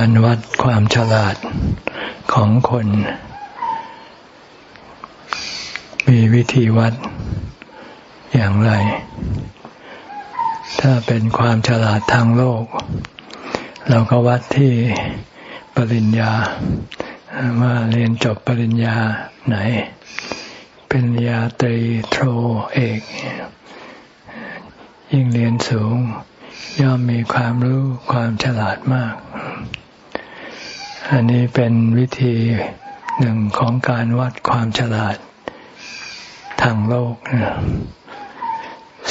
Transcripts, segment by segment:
การวัดความฉลาดของคน มีวิธีวัดอย่างไร ถ้าเป็นความฉลาดทางโลก เราก็วัดที่ปริญญา ว่าเรียนจบปริญญาไหนเป็นญาตรีโทเอก ยิ่งเรียนสูงย่อมมีความรู้ความฉลาดมาก อันนี้เป็นวิธีหนึ่งของการวัดความฉลาดทางโลก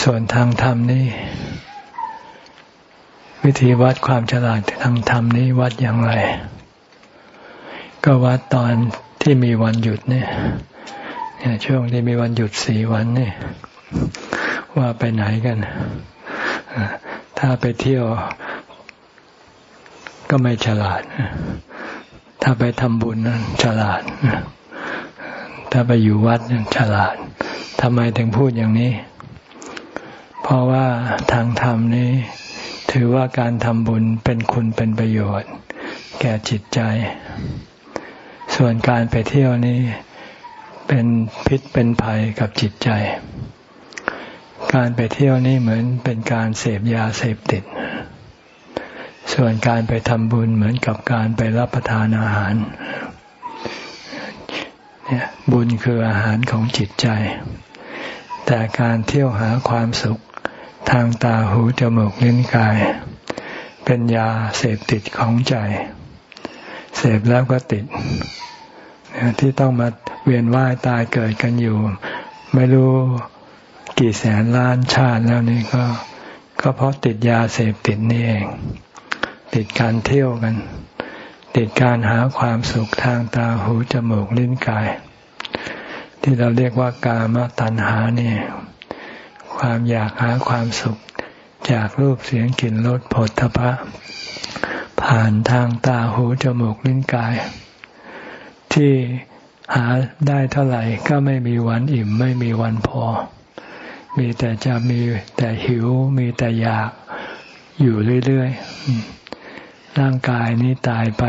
ส่วนทางธรรมนี่ วิธีวัดความฉลาดทางธรรมนี้วัดอย่างไร ก็วัดตอนที่มีวันหยุดเนี่ยช่วงที่มีวันหยุดสี่วันนี่ว่าไปไหนกัน ถ้าไปเที่ยวก็ไม่ฉลาด ถ้าไปทำบุญนั้นฉลาด ถ้าไปอยู่วัดฉลาดทำไมถึงพูดอย่างนี้ เพราะว่าทางธรรมนี้ ถือว่าการทำบุญเป็นคุณเป็นประโยชน์ แก่จิตใจ ส่วนการไปเที่ยวนี้เป็นพิษเป็นภัยกับจิตใจ การไปเที่ยวนี้เหมือนเป็นการเสพยาเสพติด ส่วนการไปทำบุญเหมือนกับการไปรับประทานอาหาร บุญคืออาหารของจิตใจ แต่การเที่ยวหาความสุขทางตาหูจมูกลิ้นกาย เป็นยาเสพติดของใจ เสพแล้วก็ติด ที่ต้องมาเวียนว่ายตายเกิดกันอยู่ ไม่รู้กี่แสนล้านชาติแล้วนี่ก็ ก็เพราะติดยาเสพติดนี่เอง ติดการเที่ยวกัน ติดการหาความสุขทางตาหูจมูกลิ้นกาย ที่เราเรียกว่ากามตัณหานี่ความอยากหาความสุขจากรูปเสียงกลิ่นรสผลทพะ ผ่านทางตาหูจมูกลิ้นกาย ที่หาได้เท่าไหร่ก็ไม่มีวันอิ่มไม่มีวันพอ มีแต่จะมีแต่หิวมีแต่อยากอยู่เรื่อย ๆ ร่างกายนี้ตายไป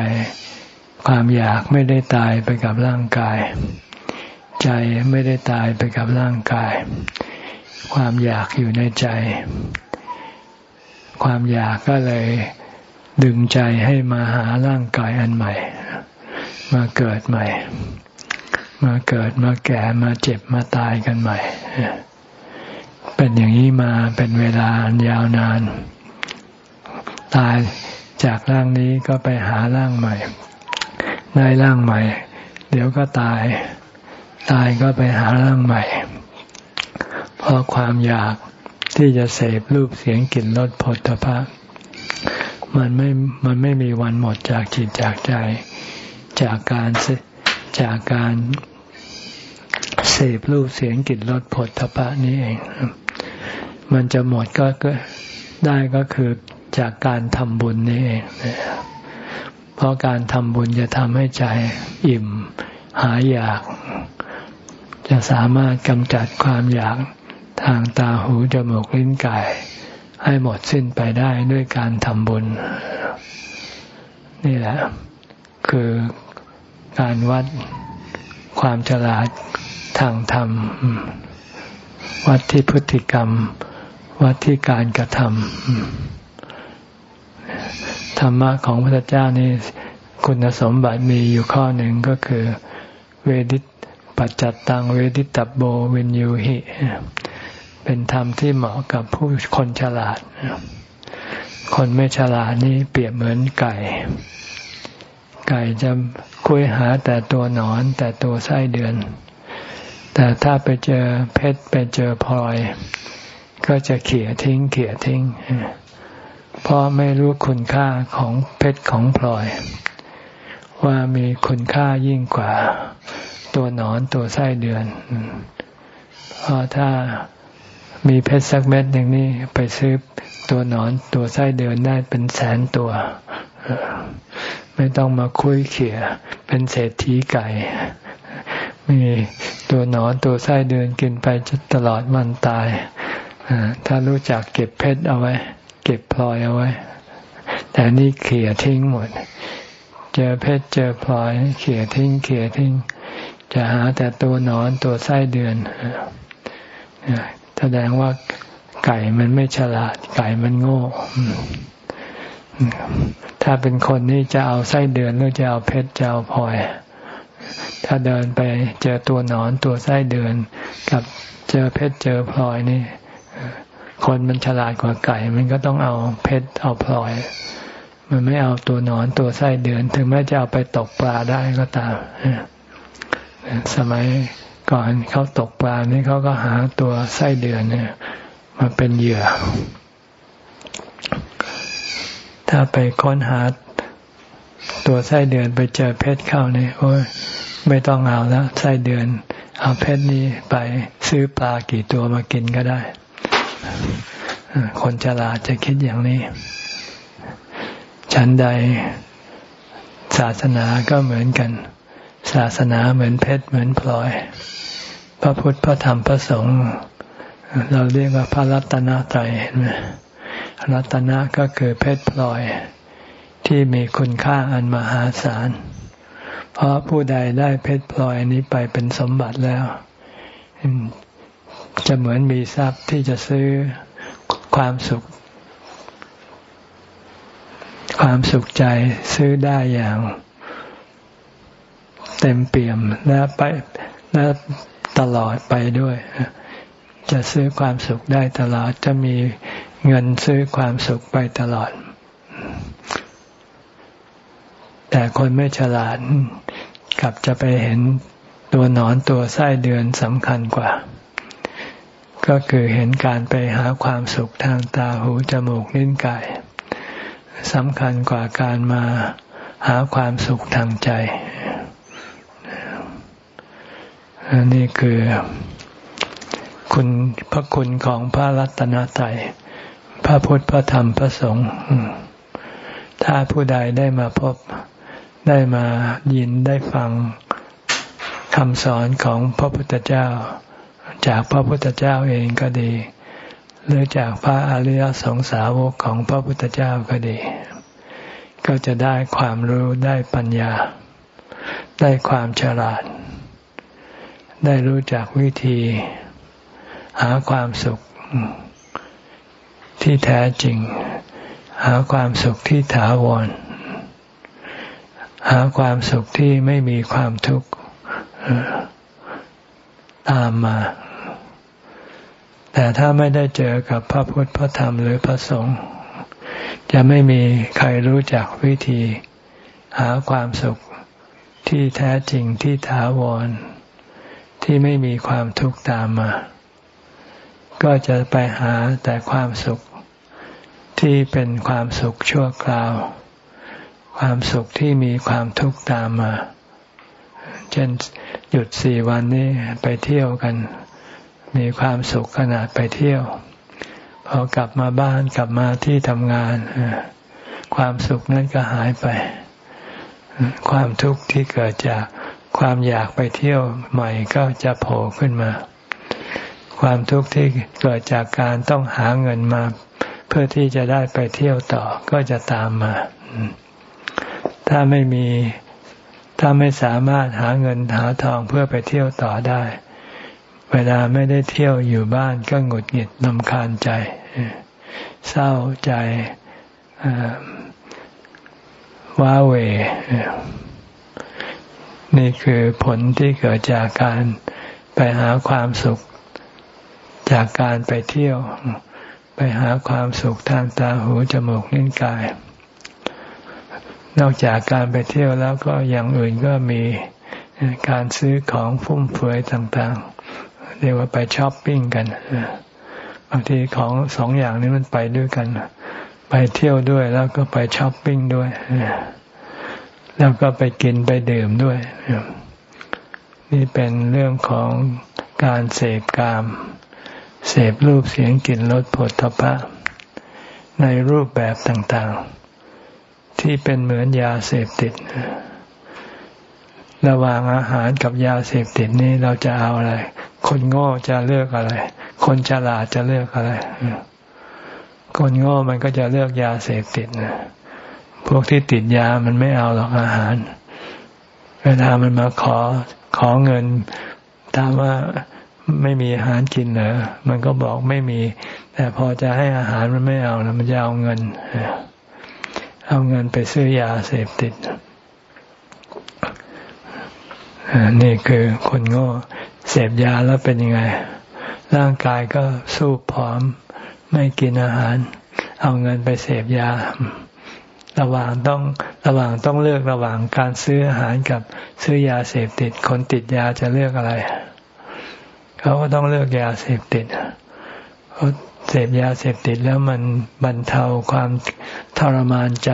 ความอยากไม่ได้ตายไปกับร่างกาย ใจไม่ได้ตายไปกับร่างกาย ความอยากอยู่ในใจ ความอยากก็เลยดึงใจให้มาหาร่างกายอันใหม่ มาเกิดใหม่ มาเกิดมาแก่มาเจ็บมาตายกันใหม่ เป็นอย่างนี้มาเป็นเวลายาวนาน ตาย จากร่างนี้ก็ไปหาร่างใหม่ ได้ร่างใหม่ เดี๋ยวก็ตาย ตายก็ไปหาร่างใหม่ เพราะความอยากที่จะเสพรูปเสียงกลิ่นรสผลพะมันไม่ มันไม่มีวันหมดจากจิตจากใจ จากการจากการเสพรูปเสียงกลิ่นรสผลทพะนี้เอง มันจะหมดก็ได้ก็คือ จากการทำบุญนี่เองเพราะการทำบุญจะทำให้ใจอิ่มหายอยาก จะสามารถกำจัดความอยากทางตาหูจมูกลิ้นกายให้หมดสิ้นไปได้ด้วยการทำบุญ นี่แหละ คือการวัดความฉลาดทางธรรม วัดที่พฤติกรรม วัดที่การกระทำ ธรรมะของพระเจ้านี่คุณสมบัติมีอยู่ข้อหนึ่งก็คือ เวดิตปัจจัตตังเวดิตตโบวินยูหิ เป็นธรรมที่เหมาะกับผู้คนฉลาด คนไม่ฉลาดนี่เปรียบเหมือนไก่ ไก่จะคุยหาแต่ตัวหนอนแต่ตัวไส้เดือน แต่ถ้าไปเจอเพชรไปเจอพลอย ก็จะเขี่ยทิ้ง เขี่ยทิ้งเพราะไม่รู้คุณค่าของเพชรของพลอย ว่ามีคุณค่ายิ่งกว่า ตัวหนอนตัวไส้เดือนเพราะถ้ามีเพชรสักเม็ดหนึ่งนี่ไปซื้อตัวหนอนตัวไส้เดือนได้เป็นแสนตัวไม่ต้องมาคุยเขี่ยเป็นเศรษฐีไก่ มีตัวหนอนตัวไส้เดือนกินไปจนตลอดวันตายถ้ารู้จักเก็บเพชรเอาไว้ เก็บพลอยเอาไว้ แต่นี่เขี่ยทิ้งหมด เจอเพชรเจอพลอยเขี่ยทิ้งเขี่ยทิ้ง จะหาแต่ตัวหนอนตัวไส้เดือนแสดงว่าไก่มันไม่ฉลาด ไก่มันโง่ ถ้าเป็นคนนี่จะเอาไส้เดือนหรือจะเอาเพชรจะเอาพลอย ถ้าเดินไปเจอตัวหนอนตัวไส้เดือน กับเจอเพชรเจอพลอยนี่ คนมันฉลาดกว่าไก่ มันก็ต้องเอาเพชรเอาพลอย มันไม่เอาตัวหนอนตัวไส้เดือน ถึงแม้จะเอาไปตกปลาได้ก็ตามสมัยก่อนเขาตกปลานี่เขาก็หาตัวไส้เดือนเนี่ยมาเป็นเหยื่อ ถ้าไปค้นหาตัวไส้เดือนไปเจอเพชรเข้าเนี่ยโอ้ยไม่ต้องเอาแล้วไส้เดือน เอาเพชรนี้ไปซื้อปลากี่ตัวมากินก็ได้ คนฉลาดจะคิดอย่างนี้ ฉันใดศาสนาก็เหมือนกัน ศาสนาเหมือนเพชรเหมือนพลอย พระพุทธพระธรรมพระสงฆ์เราเรียกว่าพระรัตนตรัยเห็นไหมรัตนะก็คือเพชรพลอย ที่มีคุณค่าอันมหาศาล เพราะผู้ใดได้เพชรพลอยนี้ไปเป็นสมบัติแล้ว จะเหมือนมีทรัพย์ที่จะซื้อความสุข ความสุขใจซื้อได้อย่างเต็มเปี่ยมและไปและตลอดไปด้วย จะซื้อความสุขได้ตลอดจะมีเงินซื้อความสุขไปตลอด แต่คนไม่ฉลาดกลับจะไปเห็นตัวหนอนตัวไส้เดือนสำคัญกว่า ก็คือเห็นการไปหาความสุขทางตาหูจมูกลิ้นกายสำคัญกว่าการมาหาความสุขทางใจนี่คือคุณพระคุณของพระรัตนตรัยพระพุทธพระธรรมพระสงฆ์ถ้าผู้ใดได้มาพบได้มายินได้ฟังคำสอนของพระพุทธเจ้า จากพระพุทธเจ้าเองก็ดี หรือจากพระอริยสงสาวกของพระพุทธเจ้าก็ดี ก็จะได้ความรู้ได้ปัญญา ได้ความฉลาด ได้รู้จักวิธี หาความสุขที่แท้จริง หาความสุขที่ถาวร หาความสุขที่ไม่มีความทุกข์ตามมา แต่ถ้าไม่ได้เจอกับพระพุทธพระธรรมหรือพระสงฆ์จะไม่มีใครรู้จักวิธี หาความสุขที่แท้จริงที่ถาวร ที่ไม่มีความทุกข์ตามมา ก็จะไปหาแต่ความสุขที่เป็นความสุขชั่วคราว ความสุขที่มีความทุกข์ตามมา เช่นหยุดสี่วันนี้ไปเที่ยวกัน มีความสุขขนาดไปเที่ยว พอกลับมาบ้านกลับมาที่ทำงาน ความสุขนั้นก็หายไป ความทุกข์ที่เกิดจากความอยากไปเที่ยวใหม่ก็จะโผล่ขึ้นมา ความทุกข์ที่เกิดจากการต้องหาเงินมา เพื่อที่จะได้ไปเที่ยวต่อก็จะตามมา ถ้าไม่มีถ้าไม่สามารถหาเงินหาทองเพื่อไปเที่ยวต่อได้ เวลาไม่ได้เที่ยวอยู่บ้านก็หงุดหงิดลำคาญใจ เศร้าใจว้าเว นี่คือผลที่เกิดจากการไปหาความสุข จากการไปเที่ยว ไปหาความสุขทางตาหูจมูกลิ้นกาย นอกจากการไปเที่ยวแล้วก็อย่างอื่นก็มีการซื้อของฟุ่มเฟือยต่างๆ เรียกว่าไปช้อปปิ้งกันบางทีของสองอย่างนี้มันไปด้วยกัน ไปเที่ยวด้วยแล้วก็ไปช้อปปิ้งด้วยแล้วก็ไปกินไปดื่มด้วย นี่เป็นเรื่องของการเสพกาม เสพรูปเสียงกลิ่นรสผลทพะ ในรูปแบบต่างๆ ที่เป็นเหมือนยาเสพติด ระหว่างอาหารกับยาเสพติดนี้เราจะเอาอะไร คนโง่จะเลือกอะไร คนฉลาดจะเลือกอะไร คนโง่มันก็จะเลือกยาเสพติดนะพวกที่ติดยามันไม่เอาหรอกอาหาร เวลามันมาขอขอเงินถามว่าไม่มีอาหารกินเหรอ มันก็บอกไม่มี แต่พอจะให้อาหารมันไม่เอาแล้วมันจะเอาเงิน เอาเงินไปซื้อยาเสพติด นี่คือคนโง่ เสพยาแล้วเป็นยังไง ร่างกายก็สู้ผอม ไม่กินอาหาร เอาเงินไปเสพยา ระหว่างต้องระหว่างต้องเลือกระหว่างการซื้ออาหารกับซื้อยาเสพติด คนติดยาจะเลือกอะไร เขาก็ต้องเลือกยาเสพติดเพราะเสพยาเสพติดแล้วมันบรรเทาความทรมานใจ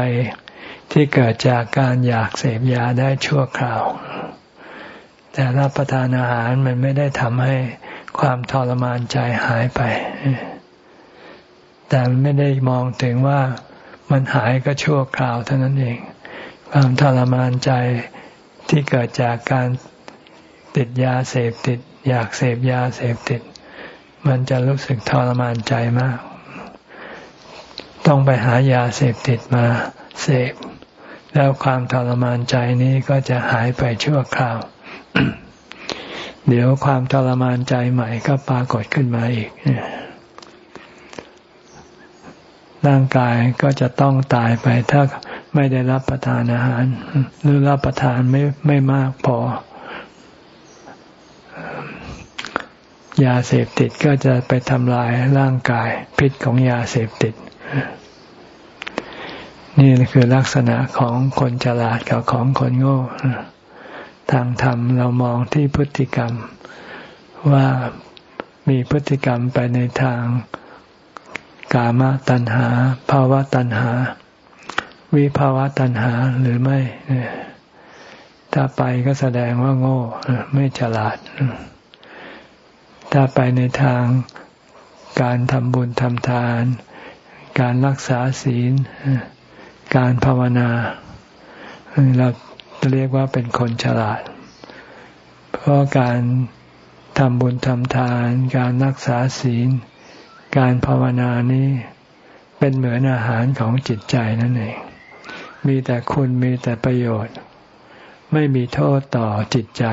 ที่เกิดจากการอยากเสพยาได้ชั่วคราว แต่รับประทานอาหารมันไม่ได้ทำให้ความทรมานใจหายไป แต่ไม่ได้มองถึงว่ามันหายก็ชั่วคราวเท่านั้นเอง ความทรมานใจที่เกิดจากการติดยาเสพติด อยากเสพยาเสพติด มันจะรู้สึกทรมานใจมาก ต้องไปหายาเสพติดมาเสพ แล้วความทรมานใจนี้ก็จะหายไปชั่วคราว เดี๋ยวความทรมานใจใหม่ก็ปรากฏขึ้นมาอีก ร่างกายก็จะต้องตายไป ถ้าไม่ได้รับประทานอาหาร หรือรับประทานไม่ไม่มากพอ ยาเสพติดก็จะไปทำลายร่างกาย พิษของยาเสพติด นี่คือลักษณะของคนฉลาดกับของคนโง่ ทางธรรมเรามองที่พฤติกรรม ว่ามีพฤติกรรมไปในทางกามตัณหาภาวะตัณหา วิภาวะตัณหาหรือไม่ถ้าไปก็แสดงว่าโง่ไม่ฉลาด ถ้าไปในทางการทำบุญทำทาน การรักษาศีล การภาวนาเรา เรียกว่าเป็นคนฉลาด เพราะการทำบุญทำทาน การรักษาศีล การภาวนานี้เป็นเหมือนอาหารของจิตใจนั่นเอง มีแต่คุณมีแต่ประโยชน์ ไม่มีโทษต่อจิตใจ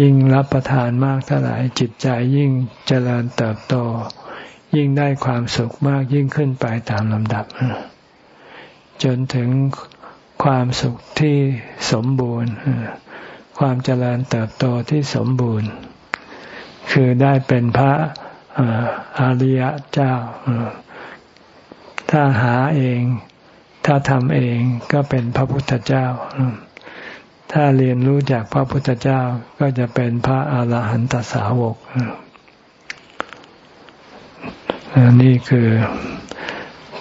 ยิ่งรับประทานมากเท่าไหร่จิตใจยิ่งเจริญเติบโต ยิ่งได้ความสุขมากยิ่งขึ้นไปตามลำดับ จนถึง ความสุขที่สมบูรณ์ ความเจริญเติบโตที่สมบูรณ์ คือได้เป็นพระอริยเจ้า ถ้าหาเอง ถ้าทำเองก็เป็นพระพุทธเจ้า ถ้าเรียนรู้จากพระพุทธเจ้าก็จะเป็นพระอาหารหันตสาวกนี่คือ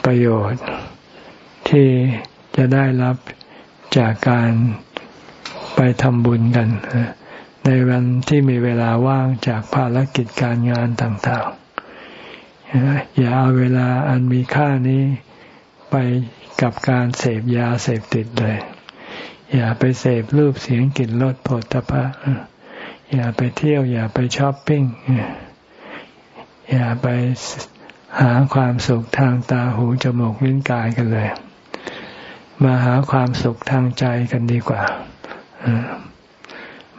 ประโยชน์ที่ จะได้รับจากการไปทำบุญกัน ในวันที่มีเวลาว่างจากภารกิจการงานต่างๆ อย่าเอาเวลาอันมีค่านี้ไปกับการเสพยาเสพติดเลย อย่าไปเสพรูปเสียงกลิ่นรสผลตภะอย่าไปเที่ยว อย่าไปช้อปปิ้ง อย่าไปหาความสุขทางตาหูจมูกลิ้นกายกันเลย มาหาความสุขทางใจกันดีกว่า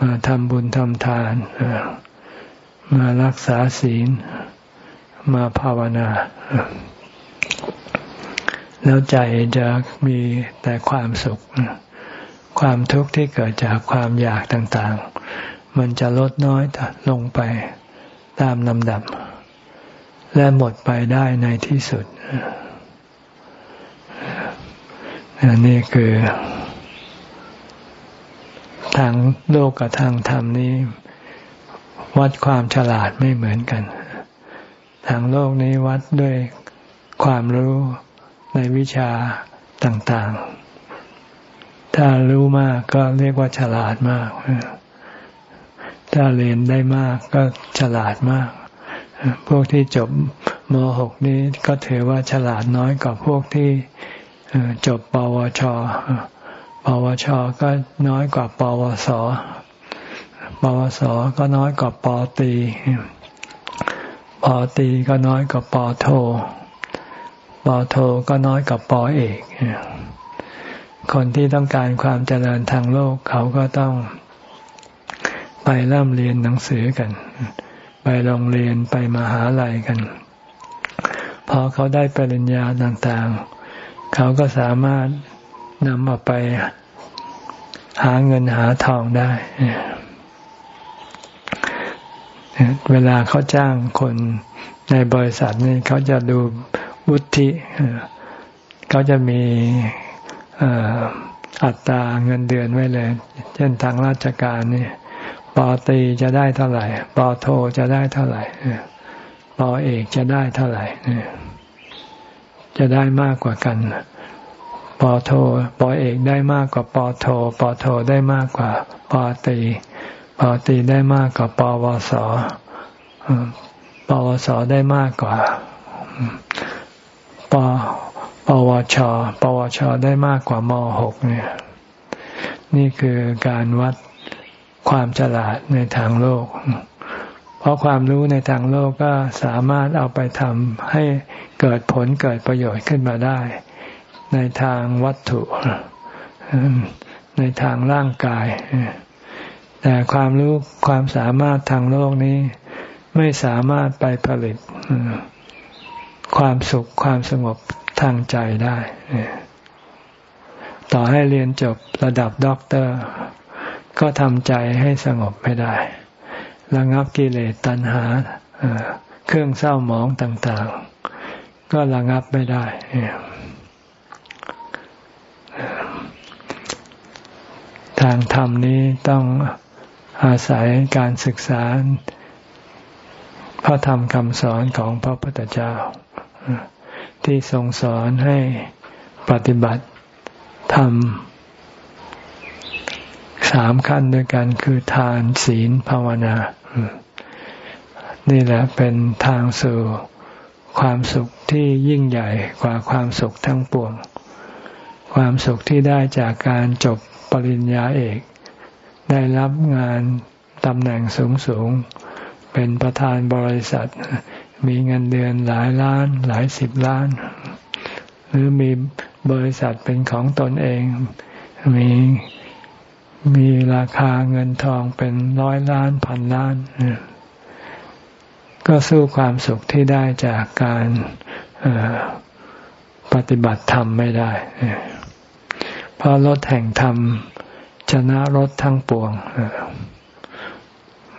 มาทำบุญทำทาน มารักษาศีล มาภาวนา แล้วใจจะมีแต่ความสุข ความทุกข์ที่เกิดจากความอยากต่างๆ มันจะลดน้อยลงไปตามลำดับ และหมดไปได้ในที่สุดอ อันนี้คือ ทางโลกกับทางธรรมนี้ วัดความฉลาดไม่เหมือนกัน ทางโลกนี้วัดด้วยความรู้ในวิชาต่างๆ ถ้ารู้มากก็เรียกว่าฉลาดมาก ถ้าเรียนได้มากก็ฉลาดมาก พวกที่จบม .6 นี้ก็ถือว่าฉลาดน้อยกว่าพวกที่ จบปวช ปวชก็น้อยกว่าปวส ปวสก็น้อยกว่าปตีปตีก็น้อยกว่าปโท ปโทก็น้อยกว่าปอเอก คนที่ต้องการความเจริญทางโลกเขาก็ต้องไปเริ่มเรียนหนังสือกัน ไปโรงเรียนไปมหาลัยกัน พอเขาได้ปริญญาต่างๆ เขาก็สามารถนำเอาไปหาเงินหาทองได้ เวลาเขาจ้างคนในบริษัทนี่เขาจะดูวุฒิเขาจะมีอัตราเงินเดือนไว้เลย เช่นทางราชการนี่ปอตีจะได้เท่าไหร่ปอโทจะได้เท่าไหร่ปอเอกจะได้เท่าไหร่ จะได้มากกว่ากันปอโทปอเอกได้มากกว่าปอโทปอโทได้มากกว่าปอตีปอตีได้มากกว่าปวสปวสได้มากกว่าปปวช ปวช ได้มากกว่ามหกเนี่ย นี่คือการวัดความฉลาดในทางโลก เพราะความรู้ในทางโลกก็สามารถเอาไปทำให้ เกิดผลเกิดประโยชน์ขึ้นมาได้ ในทางวัตถุในทางร่างกาย แต่ความรู้ความสามารถทางโลกนี้ ไม่สามารถไปผลิตความสุขความสงบทางใจได้ ต่อให้เรียนจบระดับด็อกเตอร์ ก็ทำใจให้สงบไม่ได้ ระงับกิเลสตัณหาเครื่องเศร้าหมองต่าง ๆ ก็ระงับไม่ได้ ทางธรรมนี้ต้องอาศัยการศึกษา พระธรรมคำสอนของพระพุทธเจ้า ที่ทรงสอนให้ปฏิบัติทำสามขั้นด้วยกันคือทานศีลภาวนา นี่แหละเป็นทางสู่ ความสุขที่ยิ่งใหญ่กว่าความสุขทั้งปวง ความสุขที่ได้จากการจบปริญญาเอก ได้รับงานตำแหน่งสูงสูง เป็นประธานบริษัท มีเงินเดือนหลายล้าน หลายสิบล้าน หรือมีบริษัทเป็นของตนเอง มีมีราคาเงินทองเป็นร้อยล้านพันล้าน ก็สู้ความสุขที่ได้จากการปฏิบัติธรรมไม่ได้ เพราะรถแห่งธรรม ชนะรถทั้งปวง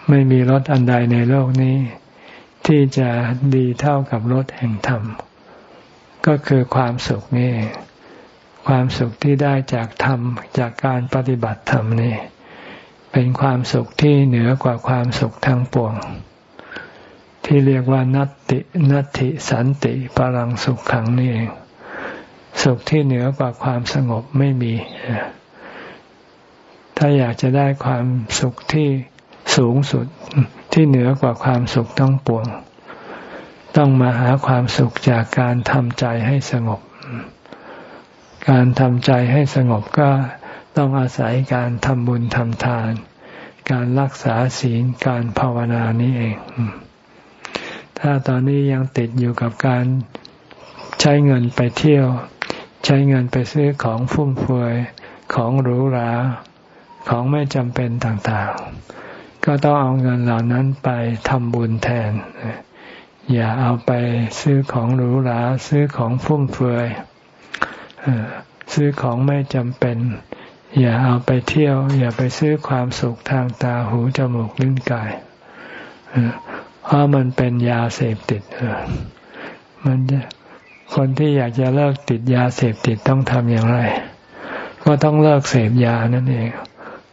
ไม่มีรถอันใดในโลกนี้ ที่จะดีเท่ากับรถแห่งธรรม ก็คือความสุขนี่ ความสุขที่ได้จากธรรม จากการปฏิบัติธรรมนี่ เป็นความสุขที่เหนือกว่าความสุขทั้งปวง ที่เรียกว่านัตตินัตติสันติพลังสุขขังนี่เอง สุขที่เหนือกว่าความสงบไม่มี ถ้าอยากจะได้ความสุขที่สูงสุดที่เหนือกว่าความสุขทั้งปวง ต้องมาหาความสุขจากการทำใจให้สงบ การทำใจให้สงบก็ต้องอาศัยการทำบุญทำทาน การรักษาศีลการภาวนานี้เอง ถ้าตอนนี้ยังติดอยู่กับการใช้เงินไปเที่ยว ใช้เงินไปซื้อของฟุ่มเฟือยของหรูหราของไม่จำเป็นต่างๆ ก็ต้องเอาเงินเหล่านั้นไปทำบุญแทน อย่าเอาไปซื้อของหรูหราซื้อของฟุ่มเฟือยซื้อของไม่จำเป็น อย่าเอาไปเที่ยว อย่าไปซื้อความสุขทางตาหูจมูกลิ้นกาย เพราะมันเป็นยาเสพติดมันจะคนที่อยากจะเลิกติดยาเสพติดต้องทำอย่างไร ก็ต้องเลิกเสพยานั่นเอง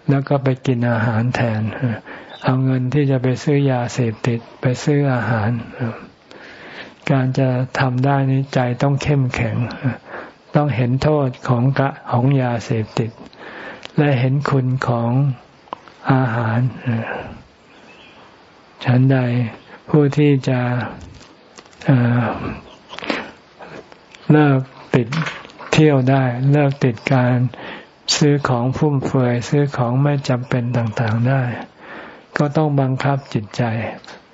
แล้วก็ไปกินอาหารแทน เอาเงินที่จะไปซื้อยาเสพติดไปซื้ออาหาร การจะทำได้นี้ใจต้องเข้มแข็ง ต้องเห็นโทษของกะของยาเสพติด และเห็นคุณของอาหาร ฉันใดผู้ที่จะเลิกติดเที่ยวได้เลิกติดการซื้อของฟุ่มเฟือยซื้อของไม่จำเป็นต่างๆได้ ก็ต้องบังคับจิตใจ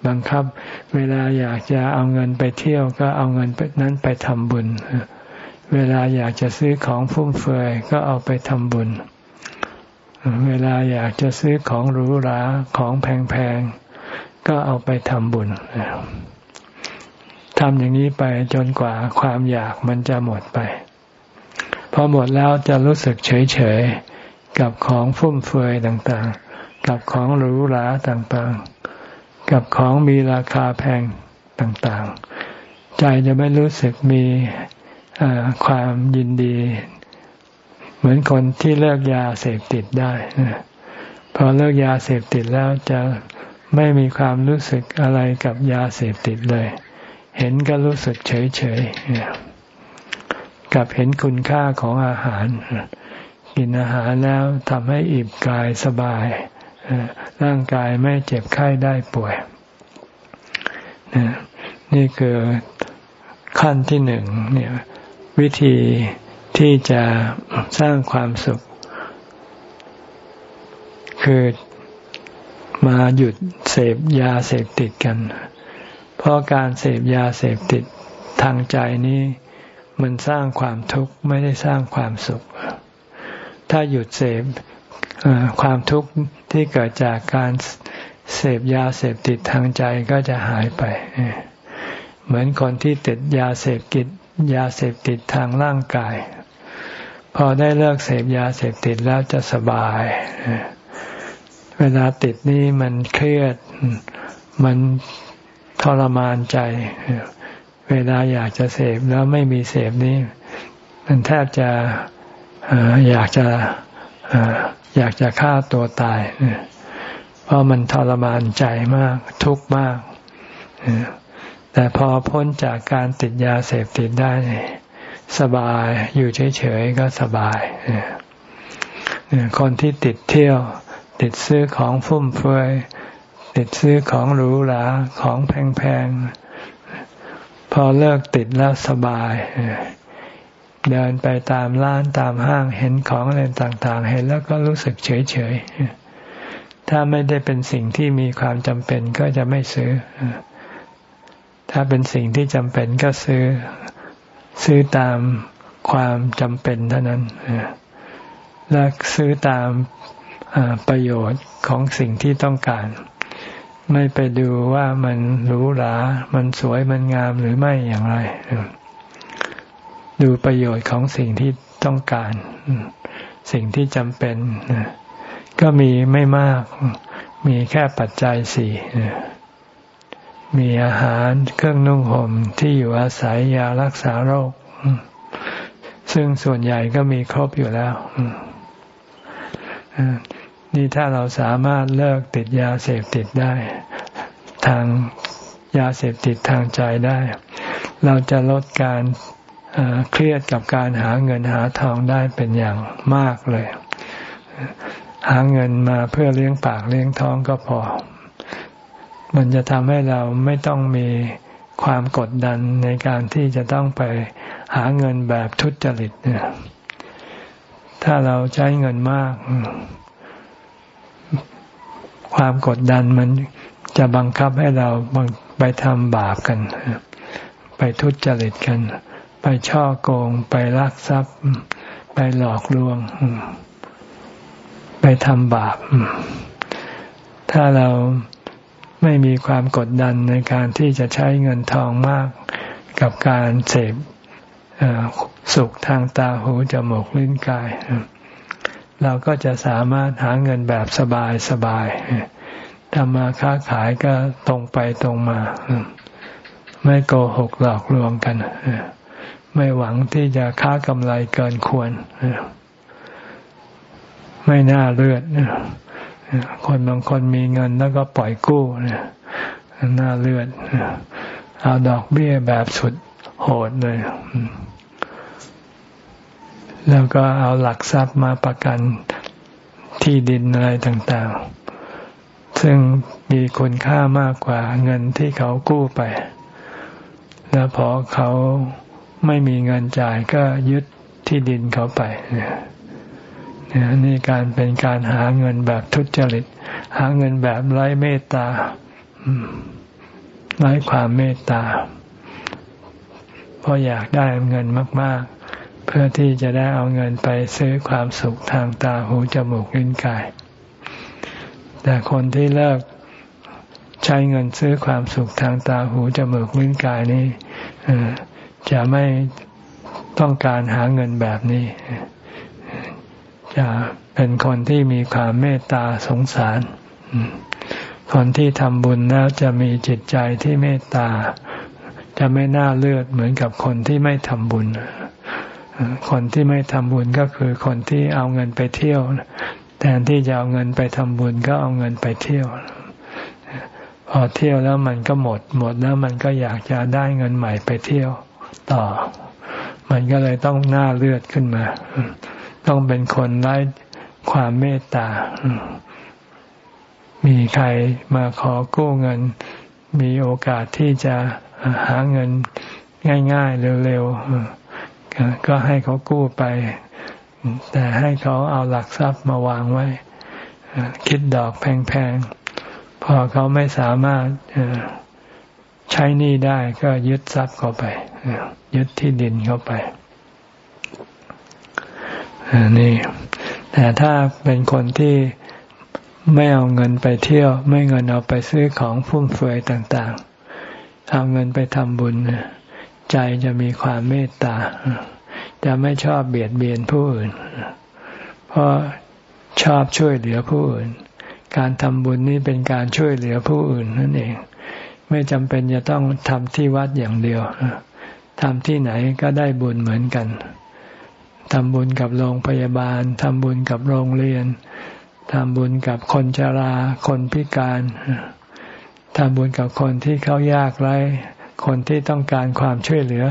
บังคับเวลาอยากจะเอาเงินไปเที่ยวก็เอาเงินนั้นไปทำบุญ เวลาอยากจะซื้อของฟุ่มเฟือยก็เอาไปทำบุญ เวลาอยากจะซื้อของหรูหราของแพงๆ ก็เอาไปทำบุญทำอย่างนี้ไปจนกว่าความอยากมันจะหมดไป พอหมดแล้วจะรู้สึกเฉยๆกับของฟุ่มเฟือยต่างๆ กับของหรูหราต่างๆ กับของมีราคาแพงต่างๆ ใจจะไม่รู้สึกมีความยินดี เหมือนคนที่เลิกยาเสพติดได้ พอเลิกยาเสพติดแล้วจะ ไม่มีความรู้สึกอะไรกับยาเสพติดเลย เห็นก็รู้สึกเฉยเฉยกับเห็นคุณค่าของอาหาร กินอาหารแล้วทำให้อิ่มกายสบาย ร่างกายไม่เจ็บไข้ได้ป่วย นี่คือขั้นที่หนึ่งเนี่ยวิธีที่จะสร้างความสุข คือ มาหยุดเสพยาเสพติดกัน เพราะการเสพยาเสพติดทางใจนี้ มันสร้างความทุกข์ไม่ได้สร้างความสุข ถ้าหยุดเสพความทุกข์ที่เกิดจากการเสพยาเสพติดทางใจก็จะหายไป เหมือนคนที่ติดยาเสพติดยาเสพติดทางร่างกาย พอได้เลิกเสพยาเสพติดแล้วจะสบายเเวลาติดนี่มันเครียด มันทรมานใจ เวลาอยากจะเสพแล้วไม่มีเสพนี้มันแทบจะอยากจะอยากจะฆ่าตัวตาย เพราะมันทรมานใจมากทุกข์มาก แต่พอพ้นจากการติดยาเสพติดได้ สบายอยู่เฉยๆก็สบาย คนที่ติดเที่ยว ติดซื้อของฟุ่มเฟือยติดซื้อของหรูหราของแพงๆ พอเลิกติดแล้วสบาย เดินไปตามร้านตามห้างเห็นของอะไรต่างๆ เห็นแล้วก็รู้สึกเฉยๆ ถ้าไม่ได้เป็นสิ่งที่มีความจำเป็นก็จะไม่ซื้อ ถ้าเป็นสิ่งที่จำเป็นก็ซื้อ ซื้อตามความจำเป็นเท่านั้นและซื้อตาม ประโยชน์ของสิ่งที่ต้องการ ไม่ไปดูว่ามันหรูหรา มันสวยมันงามหรือไม่อย่างไร ดูประโยชน์ของสิ่งที่ต้องการ สิ่งที่จำเป็น ก็มีไม่มาก มีแค่ปัจจัยสี่มีอาหารเครื่องนุ่งห่มที่อยู่อาศัยยารักษาโรค ซึ่งส่วนใหญ่ก็มีครบอยู่แล้ว นี่ถ้าเราสามารถเลิกติดยาเสพติดได้ ทางยาเสพติดทางใจได้ เราจะลดการเครียดกับการหาเงินหาทองได้เป็นอย่างมากเลย หาเงินมาเพื่อเลี้ยงปากเลี้ยงท้องก็พอ มันจะทำให้เราไม่ต้องมีความกดดันในการที่จะต้องไปหาเงินแบบทุจริตเนี่ยถ้าเราใช้เงินมาก ความกดดันมันจะบังคับให้เราไปทำบาปกัน ไปทุจริตกัน ไปช่อโกง ไปลักทรัพย์ ไปหลอกลวง ไปทำบาป ถ้าเราไม่มีความกดดันในการที่จะใช้เงินทองมากกับการเสพสุขทางตาหูจมูกลิ้นกาย เราก็จะสามารถหาเงินแบบสบายสบายทำมาค้าขายก็ตรงไปตรงมา ไม่โกหกหลอกลวงกัน ไม่หวังที่จะค้ากำไรเกินควร ไม่น่าเลือดคนบางคนมีเงินแล้วก็ปล่อยกู้น่าเลือดเอาดอกเบี้ยแบบสุดโหดเลย แล้วก็เอาหลักทรัพย์มาประกันที่ดินอะไรต่างๆ ซึ่งมีคุณค่ามากกว่าเงินที่เขากู้ไป แล้วพอเขาไม่มีเงินจ่ายก็ยึดที่ดินเขาไปเนี่ยนี่การเป็นการหาเงินแบบทุจริต หาเงินแบบไร้เมตตาไร้ความเมตตาเพราะอยากได้เงินมาก เพื่อที่จะได้เอาเงินไปซื้อความสุขทางตาหูจมูกลิ้นกาย แต่คนที่เลิกใช้เงินซื้อความสุขทางตาหูจมูกลิ้นกายนี้จะไม่ต้องการหาเงินแบบนี้ จะเป็นคนที่มีความเมตตาสงสาร คนที่ทำบุญแล้วจะมีจิตใจที่เมตตา จะไม่น่าเลือดเหมือนกับคนที่ไม่ทำบุญ คนที่ไม่ทำบุญก็คือคนที่เอาเงินไปเที่ยว แทนที่จะเอาเงินไปทำบุญก็เอาเงินไปเที่ยวพอเที่ยวแล้วมันก็หมด หมดแล้วมันก็อยากจะได้เงินใหม่ไปเที่ยวต่อ มันก็เลยต้องหน้าเลือดขึ้นมา ต้องเป็นคนไร้ความเมตตา มีใครมาขอกู้เงิน มีโอกาสที่จะหาเงินง่าย ๆ เร็วๆ ก็ให้เขากู้ไป แต่ให้เขาเอาหลักทรัพย์มาวางไว้ คิดดอกแพงๆ พอเขาไม่สามารถใช้หนี้ได้ก็ยึดทรัพย์เขาไปยึดที่ดินเข้าไปนี่แต่ถ้าเป็นคนที่ไม่เอาเงินไปเที่ยว ไม่เงินเอาไปซื้อของฟุ่มเฟือยต่าง ๆ เอาเงินไปทำบุญ ใจจะมีความเมตตา จะไม่ชอบเบียดเบียนผู้อื่น เพราะชอบช่วยเหลือผู้อื่น การทำบุญนี่เป็นการช่วยเหลือผู้อื่นนั่นเอง ไม่จำเป็นจะต้องทำที่วัดอย่างเดียวทำที่ไหนก็ได้บุญเหมือนกันทำบุญกับโรงพยาบาลทำบุญกับโรงเรียนทำบุญกับคนชรา คนพิการทำบุญกับคนที่เขายากไร้ คนที่ต้องการความช่วยเหลือ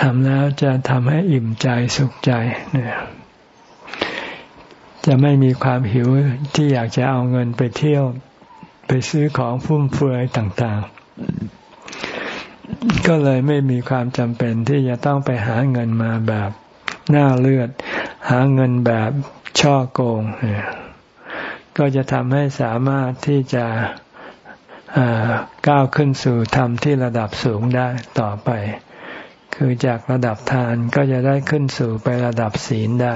ทำแล้วจะทำให้อิ่มใจสุขใจจะไม่มีความหิวที่อยากจะเอาเงินไปเที่ยว ไปซื้อของฟุ่มเฟือยต่าง ๆ ก็เลยไม่มีความจำเป็นที่จะต้องไปหาเงินมาแบบหน้าเลือด หาเงินแบบช่อโกง ก็จะทำให้สามารถที่จะ ก้าวขึ้นสู่ธรรมที่ระดับสูงได้ต่อไป คือจากระดับทานก็จะได้ขึ้นสู่ไประดับศีลได้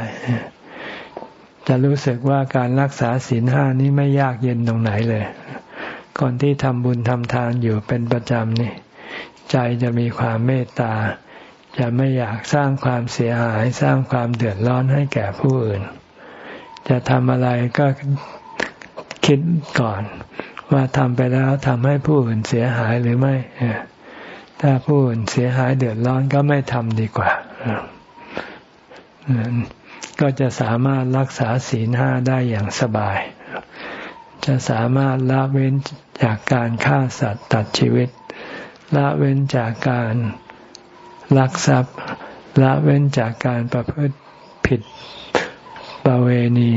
จะรู้สึกว่าการรักษาศีลห้านี้ไม่ยากเย็นตรงไหนเลยก่อนที่ทำบุญทำทานอยู่เป็นประจำนี่ใจจะมีความเมตตา จะไม่อยากสร้างความเสียหายสร้างความเดือดร้อนให้แก่ผู้อื่น จะทำอะไรก็คิดก่อน ว่าทำไปแล้วทำให้ผู้อื่นเสียหายหรือไม่ ถ้าผู้อื่นเสียหายเดือดร้อนก็ไม่ทำดีกว่า ก็จะสามารถรักษาศีลห้าได้อย่างสบาย จะสามารถละเว้นจากการฆ่าสัตว์ตัดชีวิต ละเว้นจากการลักทรัพย์ ละเว้นจากการประพฤติผิดประเวณี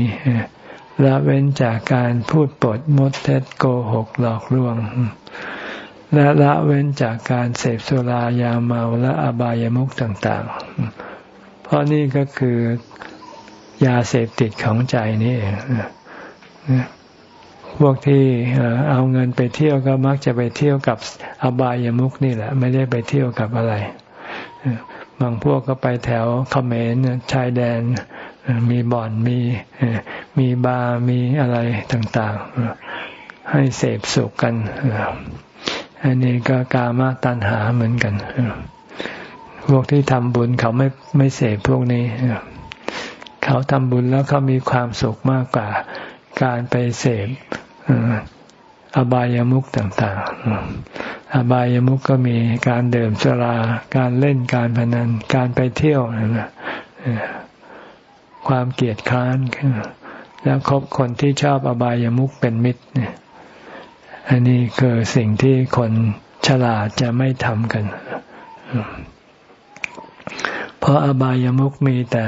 ละเว้นจากการพูดปดมดเท็จโกหกหลอกลวง และละเว้นจากการเสพสุรายาเมาและอบายามุขต่างๆ เพราะนี่ก็คือยาเสพติดของใจนี่เองพวกที่เอาเงินไปเที่ยวก็มักจะไปเที่ยวกับอบายามุกนี่แหละ ไม่ได้ไปเที่ยวกับอะไรบางพวกก็ไปแถวเขมรชายแดน มีบ่อนมีมีบาร์มีอะไรต่างๆ ให้เสพสุขกันอันนี้ก็กามาตัณหาเหมือนกันพวกที่ทำบุญเขาไม่ไม่เสพพวกนี้เขาทำบุญแล้วเขามีความสุขมากกว่า การไปเสพอบายามุขต่างๆ อบายามุขก็มีการเดิมสรา การเล่นการพนัน การไปเที่ยวนะ ความเกลียดค้าน แล้วคบคนที่ชอบอบายามุขเป็นมิตรเนี่ยอันนี้คือสิ่งที่คนฉลาดจะไม่ทำกัน เพราะอบายามุขมีแต่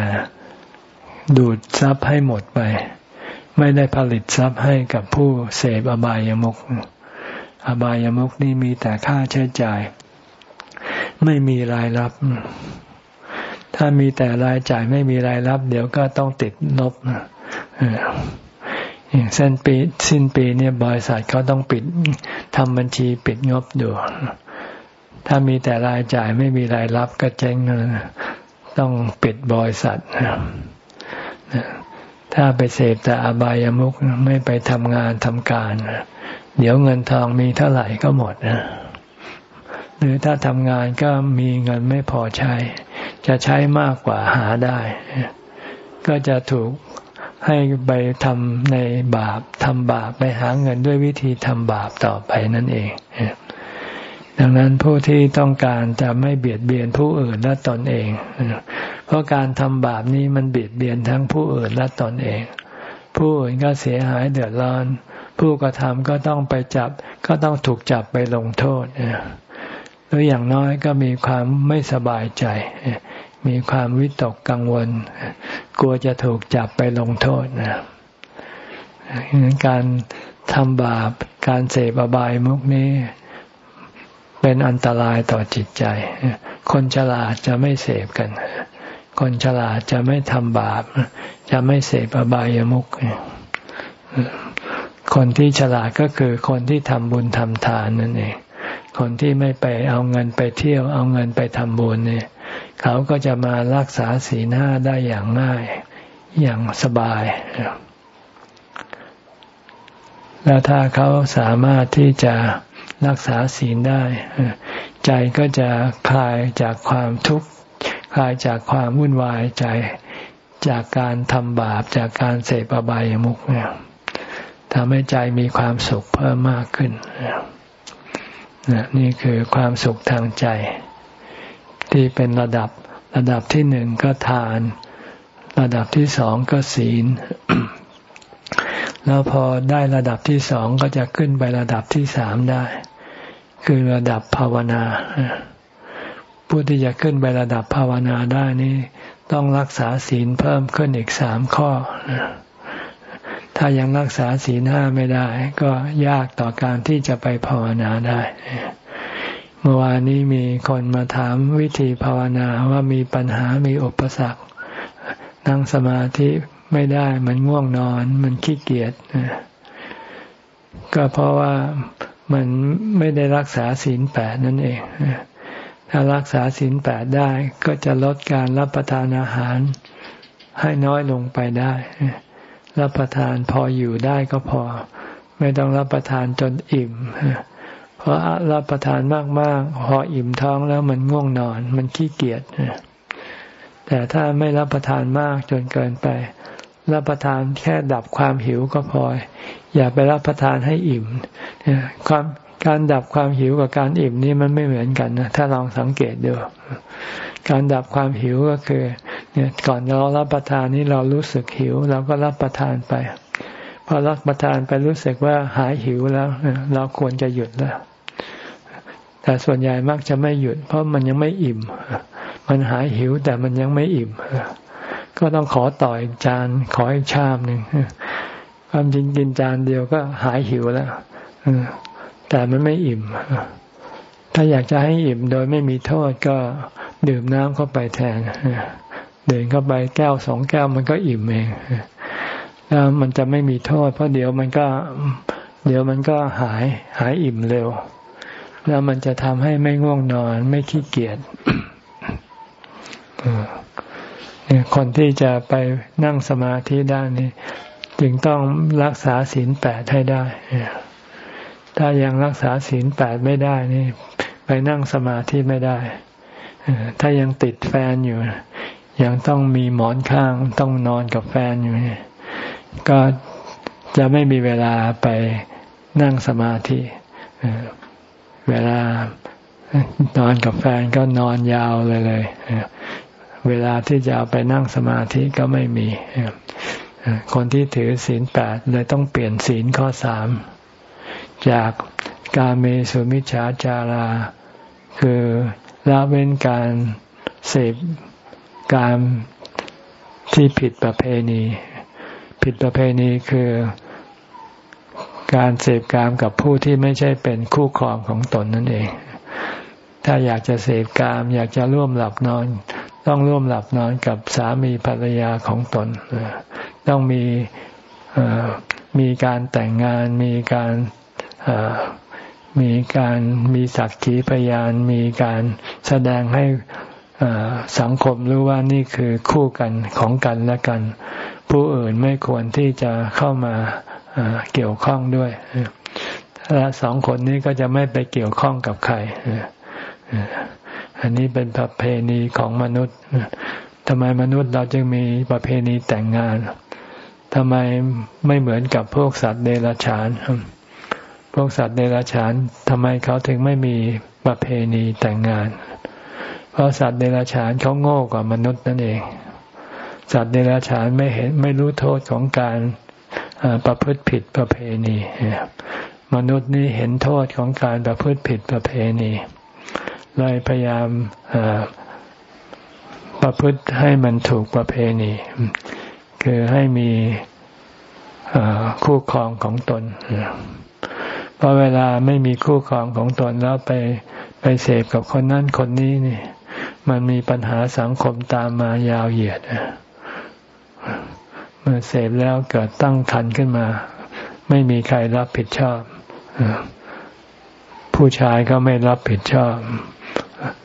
ดูดทรัพย์ให้หมดไป ไม่ได้ผลิตทรัพย์ให้กับผู้เสพอบายามุขอบายามุขนี่มีแต่ค่าใช้จ่าย ไม่มีรายรับ ถ้ามีแต่รายจ่ายไม่มีรายรับ เดี๋ยวก็ต้องติดลบอย่างเส้นปีสิ้นปีเนี่ยบริษัทเขาต้องปิดทำบัญชีปิดงบดูถ้ามีแต่รายจ่ายไม่มีรายรับก็เจ๊งต้องปิดบริษัทถ้าไปเสพแต่อบายามุกไม่ไปทำงานทำการ เดี๋ยวเงินทองมีเท่าไหร่ก็หมดนะหรือถ้าทำงานก็มีเงินไม่พอใช้ จะใช้มากกว่าหาได้ ก็จะถูกให้ไปทำในบาปทำบาปไปหาเงินด้วยวิธีทำบาปต่อไปนั่นเอง ดังนั้นผู้ที่ต้องการจะไม่เบียดเบียนผู้อื่นและตนเอง เพราะการทำบาปนี้มันเบียดเบียนทั้งผู้อื่นและตนเอง ผู้อื่นก็เสียหายเดือดร้อน ผู้กระทำก็ต้องไปจับ ก็ต้องถูกจับไปลงโทษ รืออย่างน้อยก็มีความไม่สบายใจ มีความวิตกกังวล กลัวจะถูกจับไปลงโทษนะการทำบาปการเสพอบายมุกนี้ เป็นอันตรายต่อจิตใจ คนฉลาดจะไม่เสพกัน คนฉลาดจะไม่ทำบาป จะไม่เสพอบายมุขคนที่ฉลาดก็คือคนที่ทำบุญทำทานนั่นเอง คนที่ไม่ไปเอาเงินไปเที่ยว เอาเงินไปทำบุญเนี่ยเขาก็จะมารักษาศีลห้าได้อย่างง่าย อย่างสบาย แล้วถ้าเขาสามารถที่จะรักษาศีลได้ ใจก็จะคลายจากความทุกข์คลายจากความวุ่นวายใจจากการทำบาปจากการเสพอบายามุขเนี่ยทำให้ใจมีความสุขเพิ่มมากขึ้นนี่คื นี่คือความสุขทางใจ ที่เป็นระดับระดับที่หนึ่งก็ทาน ระดับที่สองก็ศีล แล้วพอได้ระดับที่สองก็จะขึ้นไประดับที่สามได้ คือระดับภาวนาผู้ที่จะขึ้นไประดับภาวนาได้นี่ต้องรักษาศีลเพิ่มขึ้นอีกสามข้อ ถ้ายังรักษาศีลห้าไม่ได้ ก็ยากต่อการที่จะไปภาวนาได้ เมื่อวานนี้มีคนมาถามวิธีภาวนาว่ามีปัญหามีอุปสรรค นั่งสมาธิไม่ได้มันง่วงนอน มันขี้เกียจก็เพราะว่ามันไม่ได้รักษาศีลแปดนั่นเองถ้ารักษาศีลแปดได้ก็จะลดการรับประทานอาหารให้น้อยลงไปได้ รับประทานพออยู่ได้ก็พอ ไม่ต้องรับประทานจนอิ่มเพราะรับประทานมากๆ พออิ่มท้องแล้วมันง่วงนอน มันขี้เกียจแต่ถ้าไม่รับประทานมากจนเกินไป รับประทานแค่ดับความหิวก็พอ อย่าไปรับประทานให้อิ่มความการดับความหิวกับการอิ่มนี่มันไม่เหมือนกันนะถ้าลองสังเกตดู การดับความหิวก็คือเนี่ยก่อนเรารับประทานนี้เรารู้สึกหิว เราก็รับประทานไป พอรับประทานไปรู้สึกว่าหายหิวแล้ว เราควรจะหยุดแล้ว แต่ส่วนใหญ่มักจะไม่หยุด เพราะมันยังไม่อิ่ม มันหายหิวแต่มันยังไม่อิ่ม ก็ต้องขอต่ออีกจานขออีกชามหนึ่งความจริงกินจานเดียวก็หายหิวแล้วแต่มันไม่อิ่ม ถ้าอยากจะให้อิ่มโดยไม่มีโทษก็ดื่มน้ำเข้าไปแทนดื่มเข้าไปแก้วสองแก้วมันก็อิ่มเองแล้วมันจะไม่มีโทษ เพราะเดี๋ยวมันก็ เดี๋ยวมันก็หายหายอิ่มเร็ว แล้วมันจะทำให้ไม่ง่วงนอน ไม่ขี้เกียจคนที่จะไปนั่งสมาธิได้นี่จึงต้องรักษาศีลแปดให้ได้ถ้ายังรักษาศีลแปดไม่ได้นี่ ไปนั่งสมาธิไม่ได้ ถ้ายังติดแฟนอยู่ ยังต้องมีหมอนข้าง ต้องนอนกับแฟนอยู่นี่ก็จะไม่มีเวลาไปนั่งสมาธิ เวลานอนกับแฟนก็นอนยาวเลยเลย เวลาที่จะเอาไปนั่งสมาธิก็ไม่มี คนที่ถือศีลแปดเลยต้องเปลี่ยนศีลข้อสามจาก กาเมสุมิชฌาจารา คือละเว้นการเสพการที่ผิดประเพณี ผิดประเพณีคือการเสพกามกับผู้ที่ไม่ใช่เป็นคู่ครองของตนนั่นเอง ถ้าอยากจะเสพกาม อยากจะร่วมหลับนอน ต้องร่วมหลับนอนกับสามีภรรยาของตน ต้องมีมีการแต่งงานมีการ มีการมีสักขีพยานมีการแสดงให้สังคมรู้ว่านี่คือคู่กันของกันและกัน ผู้อื่นไม่ควรที่จะเข้ามาเกี่ยวข้องด้วยและสองคนนี้ก็จะไม่ไปเกี่ยวข้องกับใครอันนี้เป็นประเพณีของมนุษย์ทำไมมนุษย์เราจึงมีประเพณีแต่งงานทำไมไม่เหมือนกับพวกสัตว์เดรัจฉาน พวกสัตว์เดรัจฉานทำไมเขาถึงไม่มีประเพณีแต่งงาน เพราะสัตว์เดรัจฉานเขาโง่กว่ามนุษย์นั่นเอง สัตว์เดรัจฉานไม่เห็นไม่รู้โทษของการประพฤติผิดประเพณี มนุษย์นี่เห็นโทษของการประพฤติผิดประเพณีเลยพยายามประพฤติให้มันถูกประเพณี คือให้มีคู่ครองของตน เพราะเวลาไม่มีคู่ครองของตนแล้วไปไปเสพกับคนนั้นคนนี้นี่ มันมีปัญหาสังคมตามมายาวเหยียดเมื่อเสพแล้วเกิดตั้งคันขึ้นมา ไม่มีใครรับผิดชอบผู้ชายก็ไม่รับผิดชอบ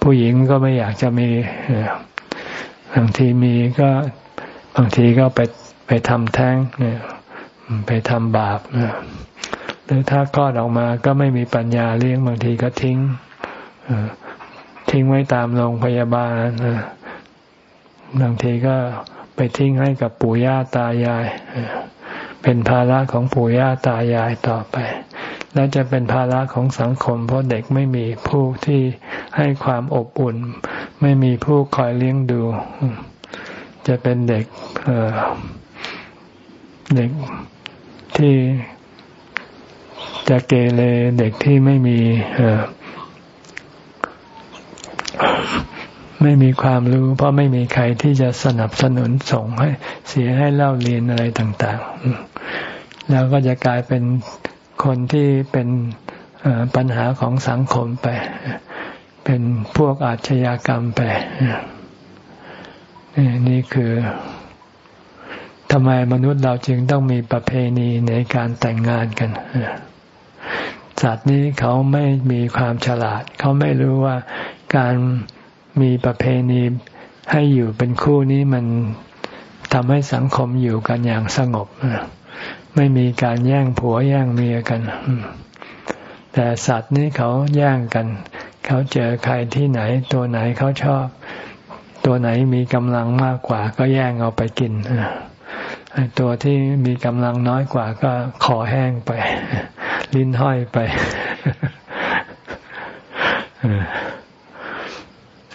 ผู้หญิงก็ไม่อยากจะมีบางทีมีก็บางทีก็ไปไปทำแท้งเนี่ยไปทำบาป หรือถ้าคลอดออกมาก็ไม่มีปัญญาเลี้ยงบางทีก็ทิ้งทิ้งไว้ตามโรงพยาบาลบางทีก็ไปทิ้งให้กับปู่ย่าตายายเป็นภาระของปู่ย่าตายายต่อไป แล้วจะเป็นภาระของสังคม เพราะเด็กไม่มีผู้ที่ให้ความอบอุ่น ไม่มีผู้คอยเลี้ยงดู จะเป็นเด็กเด็กที่ จะเกเรเด็กที่ไม่มีไม่มีความรู้ เพราะไม่มีใครที่จะสนับสนุนส่งให้เสียให้เล่าเรียนอะไรต่าง ๆ แล้วก็จะกลายเป็นคนที่เป็นปัญหาของสังคมไป เป็นพวกอาชญากรรมไป นี่คือทำไมมนุษย์เราจึงต้องมีประเพณีในการแต่งงานกัน สัตว์นี้เขาไม่มีความฉลาด เขาไม่รู้ว่าการมีประเพณีให้อยู่เป็นคู่นี้มันทำให้สังคมอยู่กันอย่างสงบ ไม่มีการแย่งผัวแย่งเมียกัน แต่สัตว์นี้เขาแย่งกัน เขาเจอใครที่ไหน ตัวไหนเขาชอบ ตัวไหนมีกำลังมากกว่า ก็แย่งเอาไปกินตัวที่มีกำลังน้อยกว่าก็คอแห้งไป ลิ้นห้อยไป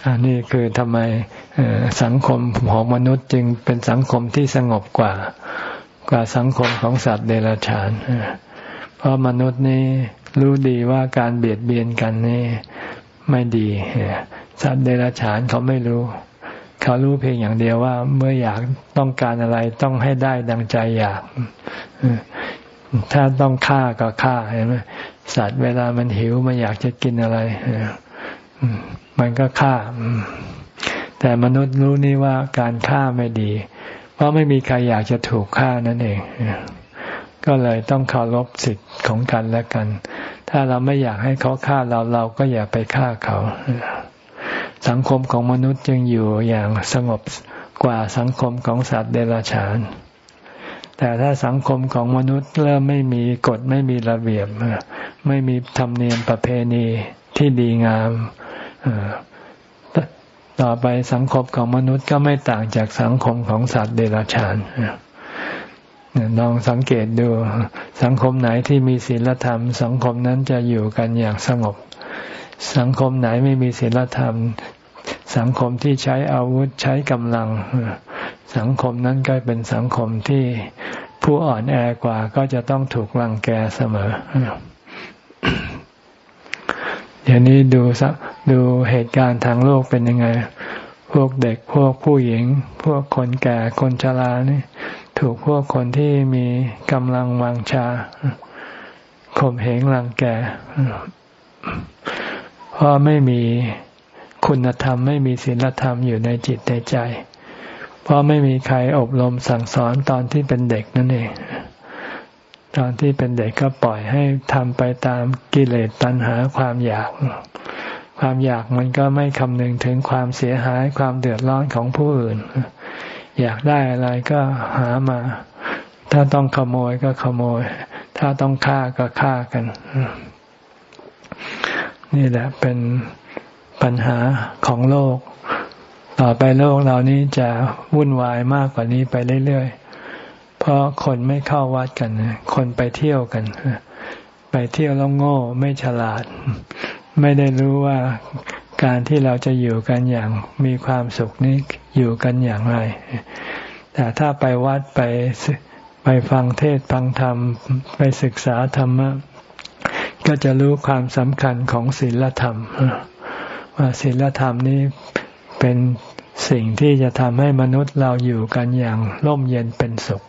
อันนี้คือทำไมสังคมของมนุษย์จึงเป็นสังคมที่สงบกว่า กว่าสังคมของสัตว์เดรัจฉาน เพราะมนุษย์นี่รู้ดีว่าการเบียดเบียนกันนี่ไม่ดี สัตว์เดรัจฉานเขาไม่รู้ เขารู้เพียงอย่างเดียวว่าเมื่ออยากต้องการอะไรต้องให้ได้ดังใจอยาก ถ้าต้องฆ่าก็ฆ่าเห็นไหมสัตว์เวลามันหิวมันอยากจะกินอะไรมันก็ฆ่า แต่มนุษย์รู้นี่ว่าการฆ่าไม่ดี เพราะไม่มีใครอยากจะถูกฆ่านั่นเองก็เลยต้องเคารพสิทธิ์ของกันและกัน ถ้าเราไม่อยากให้เขาฆ่าเราเราก็อย่าไปฆ่าเขา สังคมของมนุษย์จึงอยู่อย่างสงบกว่าสังคมของสัตว์เดรัจฉาน แต่ถ้าสังคมของมนุษย์เริ่มไม่มีกฎไม่มีระเบียบ ไม่มีธรรมเนียมประเพณีที่ดีงามต่อไปสังคมของมนุษย์ก็ไม่ต่างจากสังคมของสัตว์เดรัจฉานลองสังเกตดู สังคมไหนที่มีศีลธรรม สังคมนั้นจะอยู่กันอย่างสงบ สังคมไหนไม่มีศีลธรรม สังคมที่ใช้อาวุธใช้กำลัง สังคมนั้นก็เป็นสังคมที่ผู้อ่อนแอกว่าก็จะต้องถูกรังแกเสมอเดี๋ยวนี้ดูสักดูเหตุการณ์ทางโลกเป็นยังไง พวกเด็กพวกผู้หญิง พวกคนแก่คนชรานี่ ถูกพวกคนที่มีกำลังวังชาข่มเหงรังแกเพราะไม่มีคุณธรรมไม่มีศีลธรรมอยู่ในจิตในใจ เพราะไม่มีใครอบรมสั่งสอนตอนที่เป็นเด็กนั่นเอง ตอนที่เป็นเด็กก็ปล่อยให้ทำไปตามกิเลสตัณหาความอยาก ความอยากมันก็ไม่คำนึงถึงความเสียหายความเดือดร้อนของผู้อื่น อยากได้อะไรก็หามา ถ้าต้องขโมยก็ขโมย ถ้าต้องฆ่าก็ฆ่ากัน นี่แหละเป็นปัญหาของโลก ต่อไปโลกเรานี้จะวุ่นวายมากกว่านี้ไปเรื่อยๆ เพราะคนไม่เข้าวัดกัน คนไปเที่ยวกัน ไปเที่ยวแล้วโง่ไม่ฉลาด ไม่ได้รู้ว่าการที่เราจะอยู่กันอย่างมีความสุขนี้อยู่กันอย่างไร แต่ถ้าไปวัดไปไปฟังเทศฟังธรรม ไปศึกษาธรรมะ ก็จะรู้ความสำคัญของศีลธรรมว่าศีลธรรมนี้ เป็นสิ่งที่จะทำให้มนุษย์เราอยู่กันอย่างร่มเย็นเป็นสุข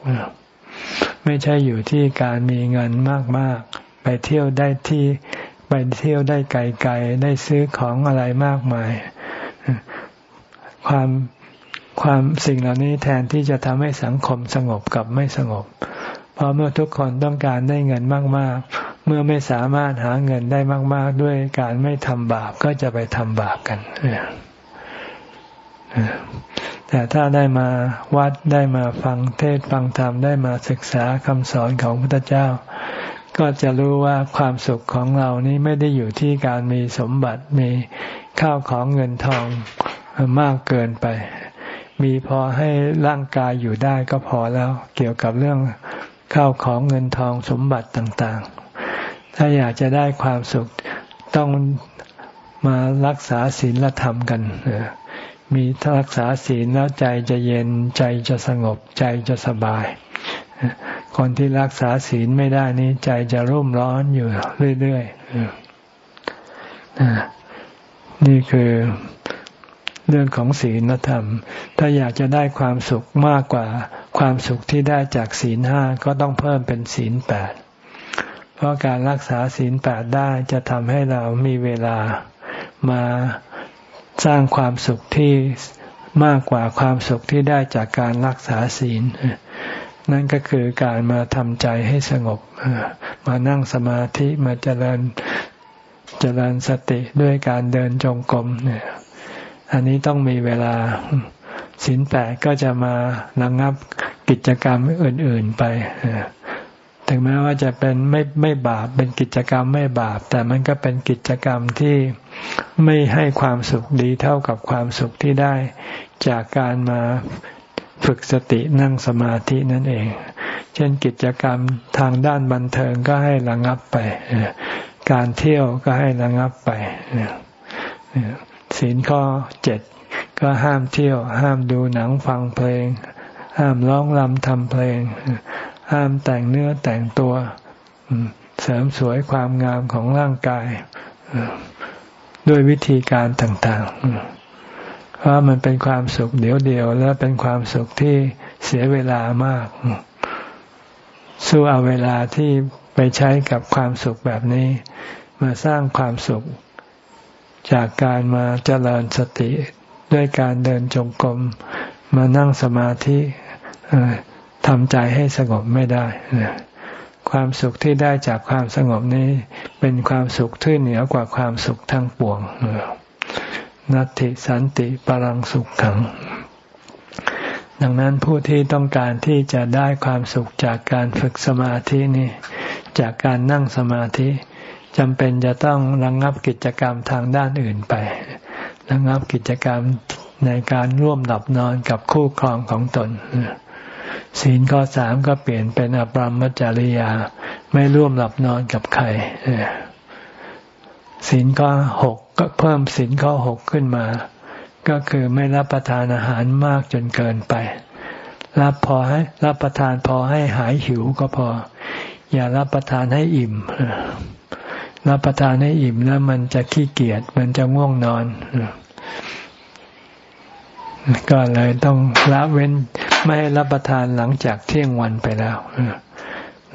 ไม่ใช่อยู่ที่การมีเงินมากๆ ไปเที่ยวได้ที่ไปเที่ยวได้ไกลๆได้ซื้อของอะไรมากมาย ความความสิ่งเหล่านี้แทนที่จะทำให้สังคมสงบกับไม่สงบ เพราะเมื่อทุกคนต้องการได้เงินมาก ๆ เมื่อไม่สามารถหาเงินได้มาก ๆ ด้วยการไม่ทำบาปก็จะไปทำบาปกัน แต่ถ้าได้มาวัดได้มาฟังเทศฟังธรรมได้มาศึกษาคำสอนของพระพุทธเจ้า ก็จะรู้ว่าความสุขของเรานี้ไม่ได้อยู่ที่การมีสมบัติมีข้าวของเงินทองมากเกินไป มีพอให้ร่างกายอยู่ได้ก็พอแล้วเกี่ยวกับเรื่องข้าวของเงินทองสมบัติต่างๆ ถ้าอยากจะได้ความสุขต้องมารักษาศีลธรรมกัน มีรักษาศีลแล้วใจจะเย็นใจจะสงบใจจะสบาย คนที่รักษาศีลไม่ได้นี้ใจจะรุ่มร้อนอยู่เรื่อยๆนี่คือเรื่องของศีลธรรม ถ้าอยากจะได้ความสุขมากกว่าความสุขที่ได้จากศีลห้าก็ต้องเพิ่มเป็นศีลแปด เพราะการรักษาศีลแปดได้จะทำให้เรามีเวลามา สร้างความสุขที่มากกว่าความสุขที่ได้จากการรักษาศีล นั่นก็คือการมาทำใจให้สงบ มานั่งสมาธิมาเจริญเจริญสติด้วยการเดินจงกรมเนี่ยอันนี้ต้องมีเวลาศีลแปดก็จะมาระงงับกิจกรรมอื่น ๆไป ถึงแม้ว่าจะเป็นไม่ไม่บาปเป็นกิจกรรมไม่บาป แต่มันก็เป็นกิจกรรมที่ไม่ให้ความสุขดีเท่ากับความสุขที่ได้ จากการมาฝึกสตินั่งสมาธินั่นเอง เช่นกิจกรรมทางด้านบันเทิงก็ให้ระงับไป การเที่ยวก็ให้ระงับไปศีลข้อเจ็ดก็ห้ามเที่ยว ห้ามดูหนังฟังเพลง ห้ามร้องรำทำเพลง ห้ามแต่งเนื้อแต่งตัว เสริมสวยความงามของร่างกาย ด้วยวิธีการต่างๆ เพราะมันเป็นความสุขเดียวเดียวและเป็นความสุขที่เสียเวลามาก สู้เอาเวลาที่ไปใช้กับความสุขแบบนี้ มาสร้างความสุข จากการมาเจริญสติด้วยการเดินจงกรมมานั่งสมาธิ ทำใจให้สงบไม่ได้ ความสุขที่ได้จากความสงบนี้ เป็นความสุขที่เหนือกว่าความสุขทั้งปวงนัตติสันติปรังสุขขัง ดังนั้นผู้ที่ต้องการที่จะได้ความสุขจากการฝึกสมาธินี่ จากการนั่งสมาธิจำเป็นจะต้องระงงับกิจกรรมทางด้านอื่นไประงงับกิจกรรมในการร่วมหลับนอนกับคู่ครองของตน ศีลข้อสามก็เปลี่ยนเป็นอปรมจริยา ไม่ร่วมหลับนอนกับใครศีลข้อหกก็เพิ่มศีลข้อหกขึ้นมา ก็คือไม่รับประทานอาหารมากจนเกินไป รับพอให้รับประทานพอให้หายหิวก็พอ อย่ารับประทานให้อิ่มรับประทานให้อิ่มแล้วมันจะขี้เกียจมันจะง่วงนอนก็เลยต้องละเว้น ไม่ให้รับประทานหลังจากเที่ยงวันไปแล้ว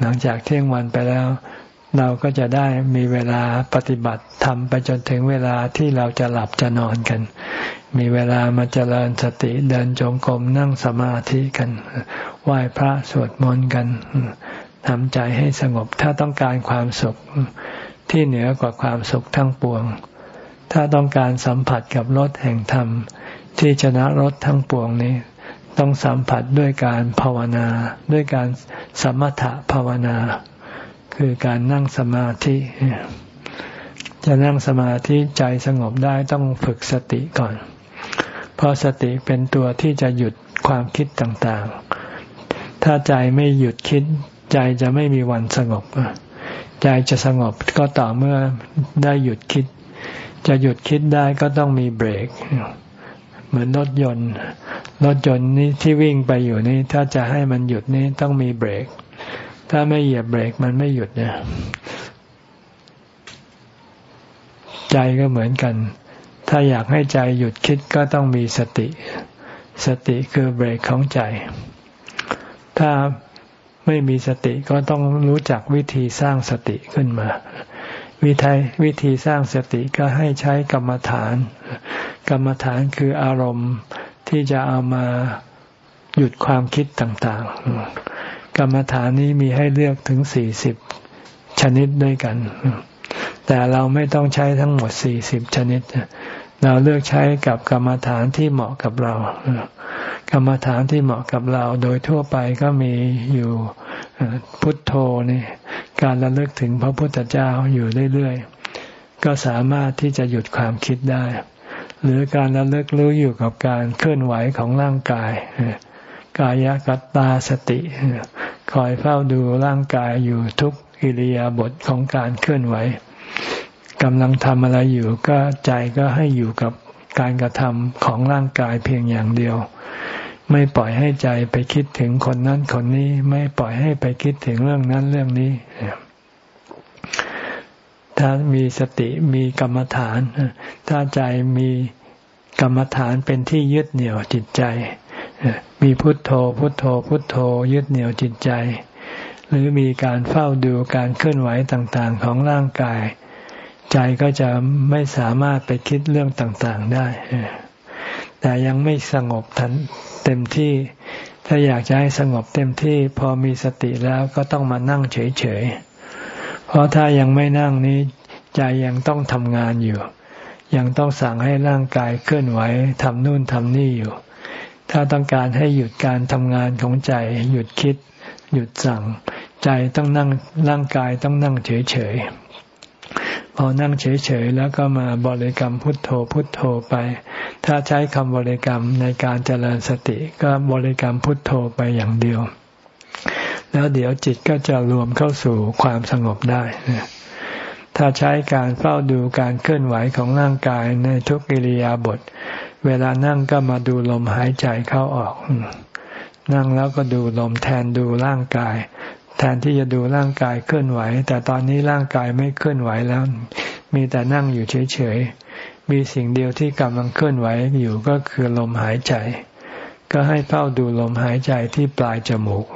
หลังจากเที่ยงวันไปแล้ว เราก็จะได้มีเวลาปฏิบัติทำไปจนถึงเวลาที่เราจะหลับจะนอนกัน มีเวลามาเจริญสติเดินจงกรมนั่งสมาธิกันไหว้พระสวดมนต์กันทำใจให้สงบถ้าต้องการความสุขที่เหนือกว่าความสุขทั้งปวง ถ้าต้องการสัมผัสกับรสแห่งธรรม ที่ชนะรสทั้งปวงนี้ ต้องสัมผัสด้วยการภาวนา ด้วยการสมถะภาวนา คือการนั่งสมาธิ จะนั่งสมาธิใจสงบได้ต้องฝึกสติก่อน เพราะสติเป็นตัวที่จะหยุดความคิดต่างๆ ถ้าใจไม่หยุดคิด ใจจะไม่มีวันสงบ ใจจะสงบก็ต่อเมื่อได้หยุดคิด จะหยุดคิดได้ก็ต้องมีเบรก เหมือนรถยนต์ รถยนต์นี้ที่วิ่งไปอยู่นี่ถ้าจะให้มันหยุดนี่ต้องมีเบรก ถ้าไม่เหยียบเบรกมันไม่หยุดเนี่ยใจก็เหมือนกัน ถ้าอยากให้ใจหยุดคิดก็ต้องมีสติ สติคือเบรกของใจ ถ้าไม่มีสติก็ต้องรู้จักวิธีสร้างสติขึ้นมา วิธีวิธีสร้างสติก็ให้ใช้กรรมฐาน กรรมฐานคืออารมณ์ที่จะเอามาหยุดความคิดต่างๆ กรรมฐานนี้มีให้เลือกถึงสี่สิบชนิดด้วยกัน แต่เราไม่ต้องใช้ทั้งหมดสี่สิบชนิด เราเลือกใช้กับกรรมฐานที่เหมาะกับเรา กรรมฐานที่เหมาะกับเราโดยทั่วไปก็มีอยู่พุทโธนี่การระลึกถึงพระพุทธเจ้าอยู่เรื่อยๆ ก็สามารถที่จะหยุดความคิดได้ หรือการระลึกรู้อยู่กับการเคลื่อนไหวของร่างกาย กายกัตตาสติ คอยเฝ้าดูร่างกายอยู่ทุกอิริยาบถของการเคลื่อนไหวกำลังทำอะไรอยู่ก็ใจก็ให้อยู่กับการกระทำของร่างกายเพียงอย่างเดียว ไม่ปล่อยให้ใจไปคิดถึงคนนั้นคนนี้ ไม่ปล่อยให้ไปคิดถึงเรื่องนั้นเรื่องนี้ถ้ามีสติมีกรรมฐาน ถ้าใจมีกรรมฐานเป็นที่ยึดเหนี่ยวจิตใจ มีพุทโธ พุทโธ พุทโธ ยึดเหนี่ยวจิตใจ หรือมีการเฝ้าดูการเคลื่อนไหวต่างๆ ของร่างกาย ใจก็จะไม่สามารถไปคิดเรื่องต่างๆได้ แต่ยังไม่สงบทันเต็มที่ ถ้าอยากจะให้สงบเต็มที่ พอมีสติแล้วก็ต้องมานั่งเฉยๆ เพราะถ้ายังไม่นั่งนี้ใจยังต้องทำงานอยู่ ยังต้องสั่งให้ร่างกายเคลื่อนไหวทำนู่นทำนี่อยู่ ถ้าต้องการให้หยุดการทำงานของใจ หยุดคิด หยุดสั่ง ใจต้องนั่งร่างกายต้องนั่งเฉยๆ พอนั่งเฉยๆแล้วก็มาบริกรรมพุทโธพุทโธไป ถ้าใช้คำบริกรรมในการเจริญสติก็บริกรรมพุทโธไปอย่างเดียว แล้วเดี๋ยวจิตก็จะรวมเข้าสู่ความสงบได้ถ้าใช้การเฝ้าดูการเคลื่อนไหวของร่างกายในทุกอิริยาบถเวลานั่งก็มาดูลมหายใจเข้าออก นั่งแล้วก็ดูลมแทนดูร่างกาย ทนที่จะดูร่างกายเคลื่อนไหว แต่ตอนนี้ร่างกายไม่เคลื่อนไหวแล้ว มีแต่นั่งอยู่เฉยๆ มีสิ่งเดียวที่กำลังเคลื่อนไหวอยู่ก็คือลมหายใจ ก็ให้เฝ้าดูลมหายใจที่ปลายจมูก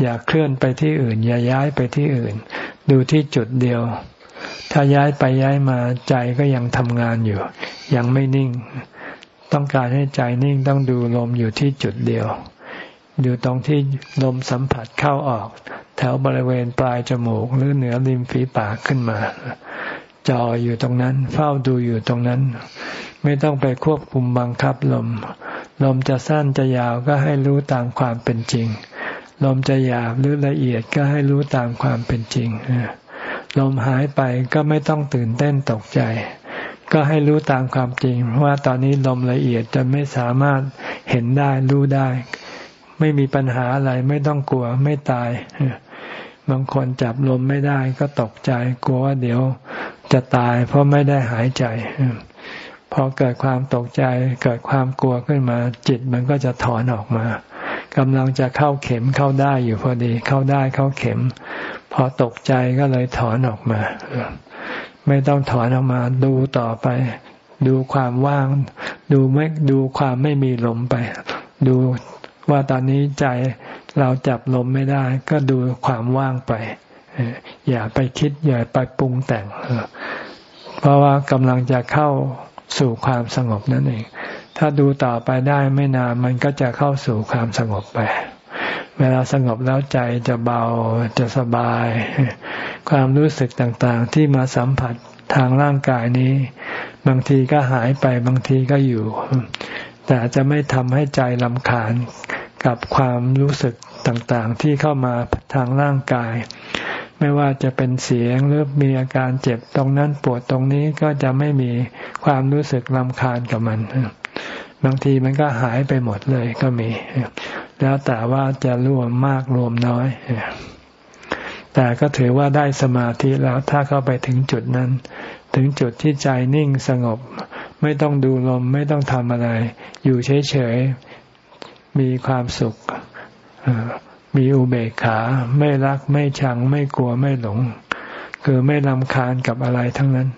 อย่าเคลื่อนไปที่อื่น อย่าย้ายไปที่อื่น ดูที่จุดเดียว ถ้าย้ายไปย้ายมาใจก็ยังทำงานอยู่ ยังไม่นิ่ง ต้องการให้ใจนิ่งต้องดูลมอยู่ที่จุดเดียว ดูตรงที่ลมสัมผัสเข้าออก แถวบริเวณปลายจมูก หรือเหนือริมฝีปากขึ้นมาจออยู่ตรงนั้น เฝ้าดูอยู่ตรงนั้น ไม่ต้องไปควบคุมบังคับลม ลมจะสั้นจะยาวก็ให้รู้ตามความเป็นจริง ลมจะหยาบหรือละเอียดก็ให้รู้ตามความเป็นจริงลมหายไปก็ไม่ต้องตื่นเต้นตกใจ ก็ให้รู้ตามความจริงว่าตอนนี้ลมละเอียดจะไม่สามารถเห็นได้รู้ได้ ไม่มีปัญหาอะไรไม่ต้องกลัวไม่ตายบางคนจับลมไม่ได้ก็ตกใจ กลัวว่าเดี๋ยวจะตาย เพราะไม่ได้หายใจพอเกิดความตกใจเกิดความกลัวขึ้นมา จิตมันก็จะถอนออกมากำลังจะเข้าเข็มเข้าได้อยู่พอดี เข้าได้เข้าเข็ม พอตกใจก็เลยถอนออกมาไม่ต้องถอนออกมา ดูต่อไป ดูความว่าง ดูไม่ดูความไม่มีลมไป ดู ว่าตอนนี้ใจเราจับลมไม่ได้ ก็ดูความว่างไป อย่าไปคิด อย่าไปปรุงแต่ง เพราะว่ากำลังจะเข้าสู่ความสงบนั่นเอง ถ้าดูต่อไปได้ไม่นานมันก็จะเข้าสู่ความสงบไป เวลาสงบแล้วใจจะเบาจะสบาย ความรู้สึกต่างๆ ที่มาสัมผัสทางร่างกายนี้ บางทีก็หายไปบางทีก็อยู่ แต่จะไม่ทำให้ใจลำคาญกับความรู้สึกต่างๆ ที่เข้ามาทางร่างกาย ไม่ว่าจะเป็นเสียงหรือมีอาการเจ็บตรงนั้นปวดตรงนี้ก็จะไม่มีความรู้สึกลำคาญกับมัน บางทีมันก็หายไปหมดเลยก็มี แล้วแต่ว่าจะรวมมากรวมน้อย แต่ก็ถือว่าได้สมาธิแล้วถ้าเข้าไปถึงจุดนั้น ถึงจุดที่ใจนิ่งสงบ ไม่ต้องดูลมไม่ต้องทำอะไร อยู่เฉยๆ มีความสุข มีอุเบกขา ไม่รักไม่ชัง ไม่กลัวไม่หลง คือไม่ลำคาญกับอะไรทั้งนั้น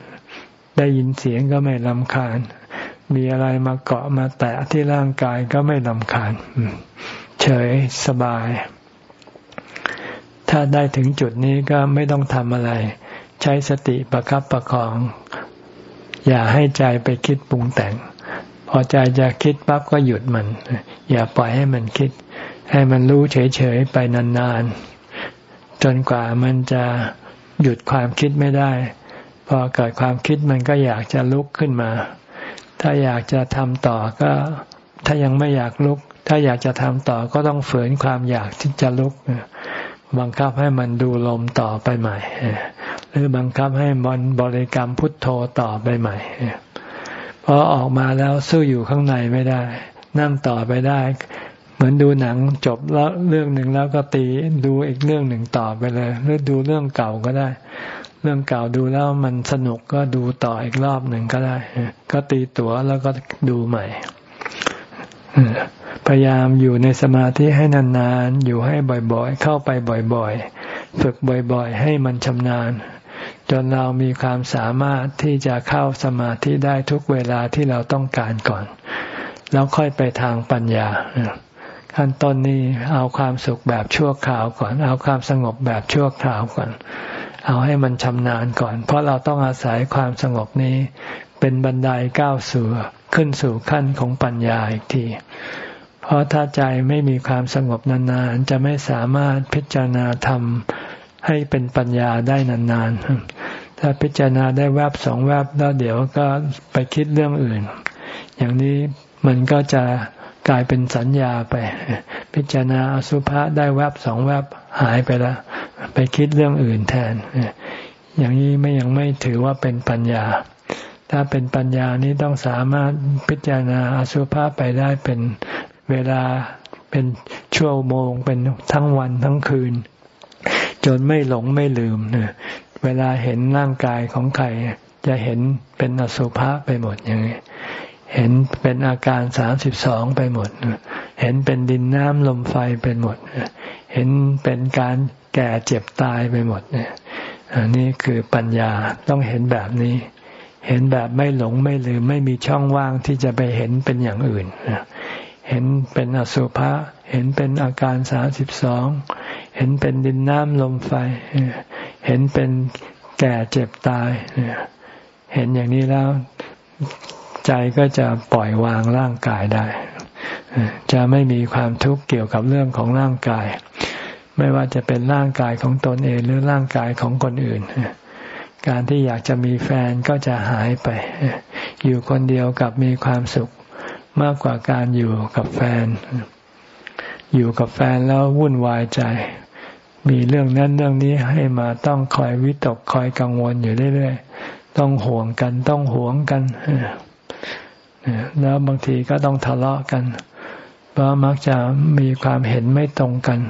ได้ยินเสียงก็ไม่ลำคาญ มีอะไรมาเกาะมาแตะที่ร่างกายก็ไม่ลำคาญ เฉยสบาย ถ้าได้ถึงจุดนี้ก็ไม่ต้องทำอะไร ใช้สติประครับประคอง อย่าให้ใจไปคิดปรุงแต่ง พอใจจะคิดปั๊บก็หยุดมัน อย่าปล่อยให้มันคิด ให้มันรู้เฉยๆไปนานๆ จนกว่ามันจะหยุดความคิดไม่ได้ พอเกิดความคิดมันก็อยากจะลุกขึ้นมา ถ้าอยากจะทำต่อก็ ถ้ายังไม่อยากลุก ถ้าอยากจะทำต่อก็ต้องฝืนความอยากที่จะลุกบังคับให้มันดูลมต่อไปใหม่ หรือบังคับให้มันบริกรรมพุทโธต่อไปใหม่พอออกมาแล้วสู้อยู่ข้างในไม่ได้ นั่งต่อไปได้ เหมือนดูหนังจบแล้วเรื่องหนึ่งแล้วก็ตีดูอีกเรื่องหนึ่งต่อไปเลย หรือดูเรื่องเก่าก็ได้ เรื่องเก่าดูแล้วมันสนุกก็ดูต่ออีกรอบหนึ่งก็ได้ ก็ตีตั๋วแล้วก็ดูใหม่พยายามอยู่ในสมาธิให้นานๆ อยู่ให้บ่อยๆ เข้าไปบ่อยๆ ฝึกบ่อยๆ ให้มันชำนาญ จนเรามีความสามารถที่จะเข้าสมาธิได้ทุกเวลาที่เราต้องการก่อน แล้วค่อยไปทางปัญญา ขั้นต้นนี้เอาความสุขแบบชั่วคราวก่อน เอาความสงบแบบชั่วคราวก่อน เอาให้มันชำนาญก่อน เพราะเราต้องอาศัยความสงบนี้เป็นบันไดก้าวสู่ขึ้นสู่ขั้นของปัญญาอีกที เพราะถ้าใจไม่มีความสงบนานๆ จะไม่สามารถพิจารณาธรรม ให้เป็นปัญญาได้นานๆ ถ้าพิจารณาได้แวบสองแวบแล้วเดี๋ยวก็ไปคิดเรื่องอื่น อย่างนี้มันก็จะกลายเป็นสัญญาไป พิจารณาอสุภะได้แวบสองแวบหายไปแล้ว ไปคิดเรื่องอื่นแทน อย่างนี้ไม่ยังไม่ถือว่าเป็นปัญญา ถ้าเป็นปัญญานี้ต้องสามารถพิจารณาอสุภะไปได้เป็นเวลาเป็นชั่วโมงเป็นทั้งวันทั้งคืน จนไม่หลงไม่ลืมเวลาเห็นร่างกายของใครจะเห็นเป็นอสุภะไปหมดอย่างนี้เห็นเป็นอาการสามสิบสองไปหมด เห็นเป็นดินน้ำลมไฟเป็นหมด เห็นเป็นการแก่เจ็บตายไปหมดเนี่ยอันนี้คือปัญญาต้องเห็นแบบนี้ เห็นแบบไม่หลงไม่ลืม ไม่มีช่องว่างที่จะไปเห็นเป็นอย่างอื่น เห็นเป็นอสุภะเห็นเป็นอาการสาสิบสองเห็นเป็นดินน้ำลมไฟ เห็นเป็นแก่เจ็บตายเห็นอย่างนี้แล้วใจก็จะปล่อยวางร่างกายได้ จะไม่มีความทุกข์เกี่ยวกับเรื่องของร่างกาย ไม่ว่าจะเป็นร่างกายของตนเองหรือร่างกายของคนอื่น การที่อยากจะมีแฟนก็จะหายไป อยู่คนเดียวกับมีความสุข มากกว่าการอยู่กับแฟน อยู่กับแฟนแล้ววุ่นวายใจ มีเรื่องนั้นเรื่องนี้ให้มาต้องคอยวิตกคอยกังวลอยู่เรื่อยๆ ต้องห่วงกันต้องหวงกัน แล้วบางทีก็ต้องทะเลาะกัน เพราะมักจะมีความเห็นไม่ตรงกัน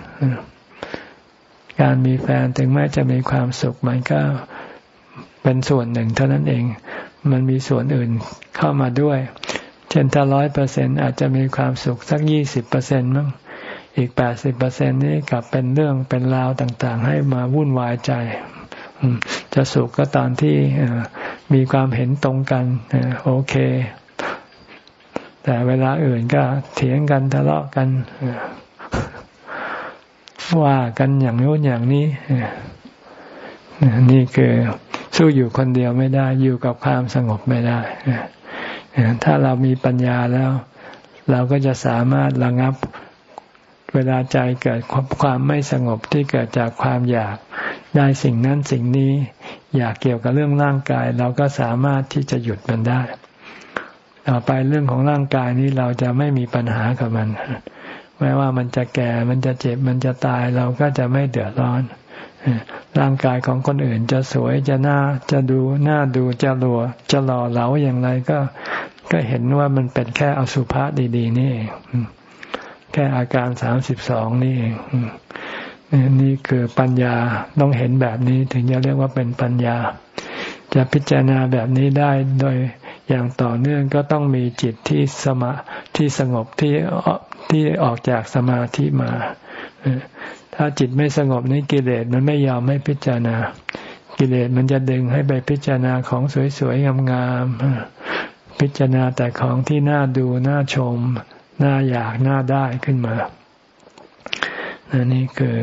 การมีแฟนถึงแม้จะมีความสุขมันก็เป็นส่วนหนึ่งเท่านั้นเอง มันมีส่วนอื่นเข้ามาด้วย ช่นถ้าร้อยเปอร์เซ็นอาจจะมีความสุขสักยี่สิบเปอร์เซ็นต์มั้งอีกแปดสิบเปอร์เซ็นนี้กลับเป็นเรื่องเป็นราวต่างๆ ให้มาวุ่นวายใจ จะสุขก็ตอนที่มีความเห็นตรงกันโอเค แต่เวลาอื่นก็เถียงกันทะเลาะกันว่ากันอย่างโน้นอย่างนี้นี่คือสู้อยู่คนเดียวไม่ได้ อยู่กับความสงบไม่ได้ ถ้าเรามีปัญญาแล้ว เราก็จะสามารถระงับเวลาใจเกิดความไม่สงบที่เกิดจากความอยากได้สิ่งนั้นสิ่งนี้ อยากเกี่ยวกับเรื่องร่างกาย เราก็สามารถที่จะหยุดมันได้ต่อไปเรื่องของร่างกายนี้เราจะไม่มีปัญหากับมันไม่ว่ามันจะแก่มันจะเจ็บมันจะตายเราก็จะไม่เดือดร้อน ร่างกายของคนอื่นจะสวยจะน่าจะดูน่าดูจะหลัว จะหล่อเหลาอย่างไรก็ ก็เห็นว่ามันเป็นแค่อสุภะดี ๆ นี่เองแค่อาการสามสิบสองนี่เองนี่คือปัญญาต้องเห็นแบบนี้ถึงจะเรียกว่าเป็นปัญญา จะพิจารณาแบบนี้ได้โดยอย่างต่อเนื่องก็ต้องมีจิตที่สมาที่สงบที่ที่ออกจากสมาธิมา ถ้าจิตไม่สงบนี่กิเลสมันไม่ยอมไม่พิจารณา กิเลสมันจะดึงให้ไปพิจารณาของสวยๆงามๆพิจารณาแต่ของที่น่าดูน่าชม น่าอยากน่าได้ขึ้นมานี่คือ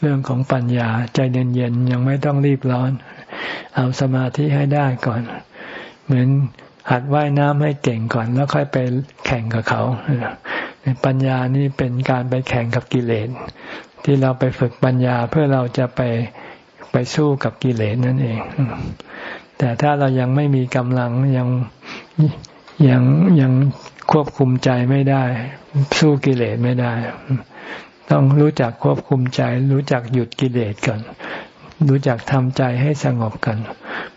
เรื่องของปัญญาใจเย็นๆยังไม่ต้องรีบร้อน เอาสมาธิให้ได้ก่อน เหมือนหัดว่ายน้ำให้เก่งก่อน แล้วค่อยไปแข่งกับเขาปัญญานี่เป็นการไปแข่งกับกิเลส ที่เราไปฝึกปัญญาเพื่อเราจะไปไปสู้กับกิเลสนั่นเอง แต่ถ้าเรายังไม่มีกำลังยังยังยังควบคุมใจไม่ได้ สู้กิเลสไม่ได้ ต้องรู้จักควบคุมใจ รู้จักหยุดกิเลสก่อนรู้จักทำใจให้สงบกัน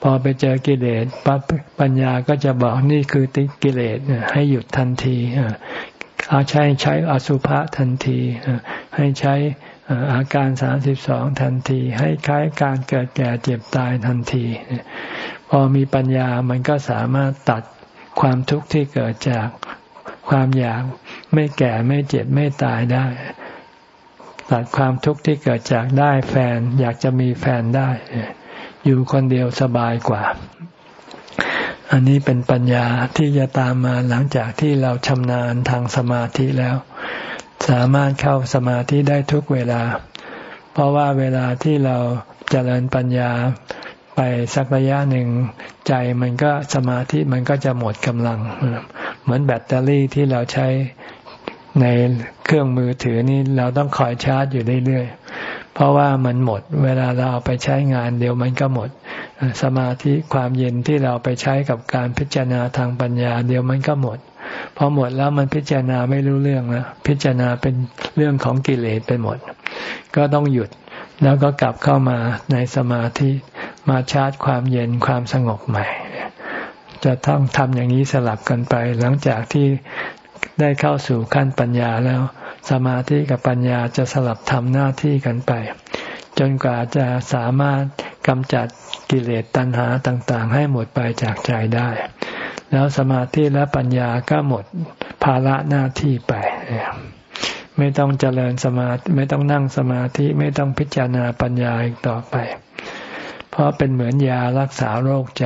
พอไปเจอกิเลสปั๊บปัญญาก็จะบอกนี่คือติกิเลสให้หยุดทันทีเอาใช้ใช้อสุภะทันที ให้ใช้ อาการสามสิบสองทันที ให้คล้ายการเกิดแก่เจ็บตายทันที พอมีปัญญามันก็สามารถตัดความทุกข์ที่เกิดจากความอยากไม่แก่ไม่เจ็บไม่ตายได้ ตัดความทุกข์ที่เกิดจากได้แฟน อยากจะมีแฟนได้ อยู่คนเดียวสบายกว่า อันนี้เป็นปัญญาที่จะตามมาหลังจากที่เราชำนาญทางสมาธิแล้ว สามารถเข้าสมาธิได้ทุกเวลา เพราะว่าเวลาที่เราเจริญปัญญาไปสักระยะหนึ่งใจมันก็สมาธิมันก็จะหมดกำลัง เหมือนแบตเตอรี่ที่เราใช้ในเครื่องมือถือนี่เราต้องคอยชาร์จอยู่เรื่อยๆ เพราะว่ามันหมด เวลาเราเอาไปใช้งานเดี๋ยวมันก็หมด สมาธิความเย็นที่เราไปใช้กับการพิจารณาทางปัญญา เดี๋ยวมันก็หมด พอหมดแล้วมันพิจารณาไม่รู้เรื่องแล้วพิจารณาเป็นเรื่องของกิเลสไปหมด ก็ต้องหยุดแล้วก็กลับเข้ามาในสมาธิมาชาร์จความเย็นความสงบใหม่ จะต้องทำอย่างนี้สลับกันไป หลังจากที่ได้เข้าสู่ขั้นปัญญาแล้ว สมาธิกับปัญญาจะสลับทำหน้าที่กันไป จนกว่าจะสามารถกำจัดกิเลสตัณหาต่างๆ ให้หมดไปจากใจได้ แล้วสมาธิและปัญญาก็หมดภาระหน้าที่ไป ไม่ต้องเจริญสมาธิไม่ต้องนั่งสมาธิไม่ต้องพิจารณาปัญญาอีกต่อไป เพราะเป็นเหมือนยารักษาโรคใจ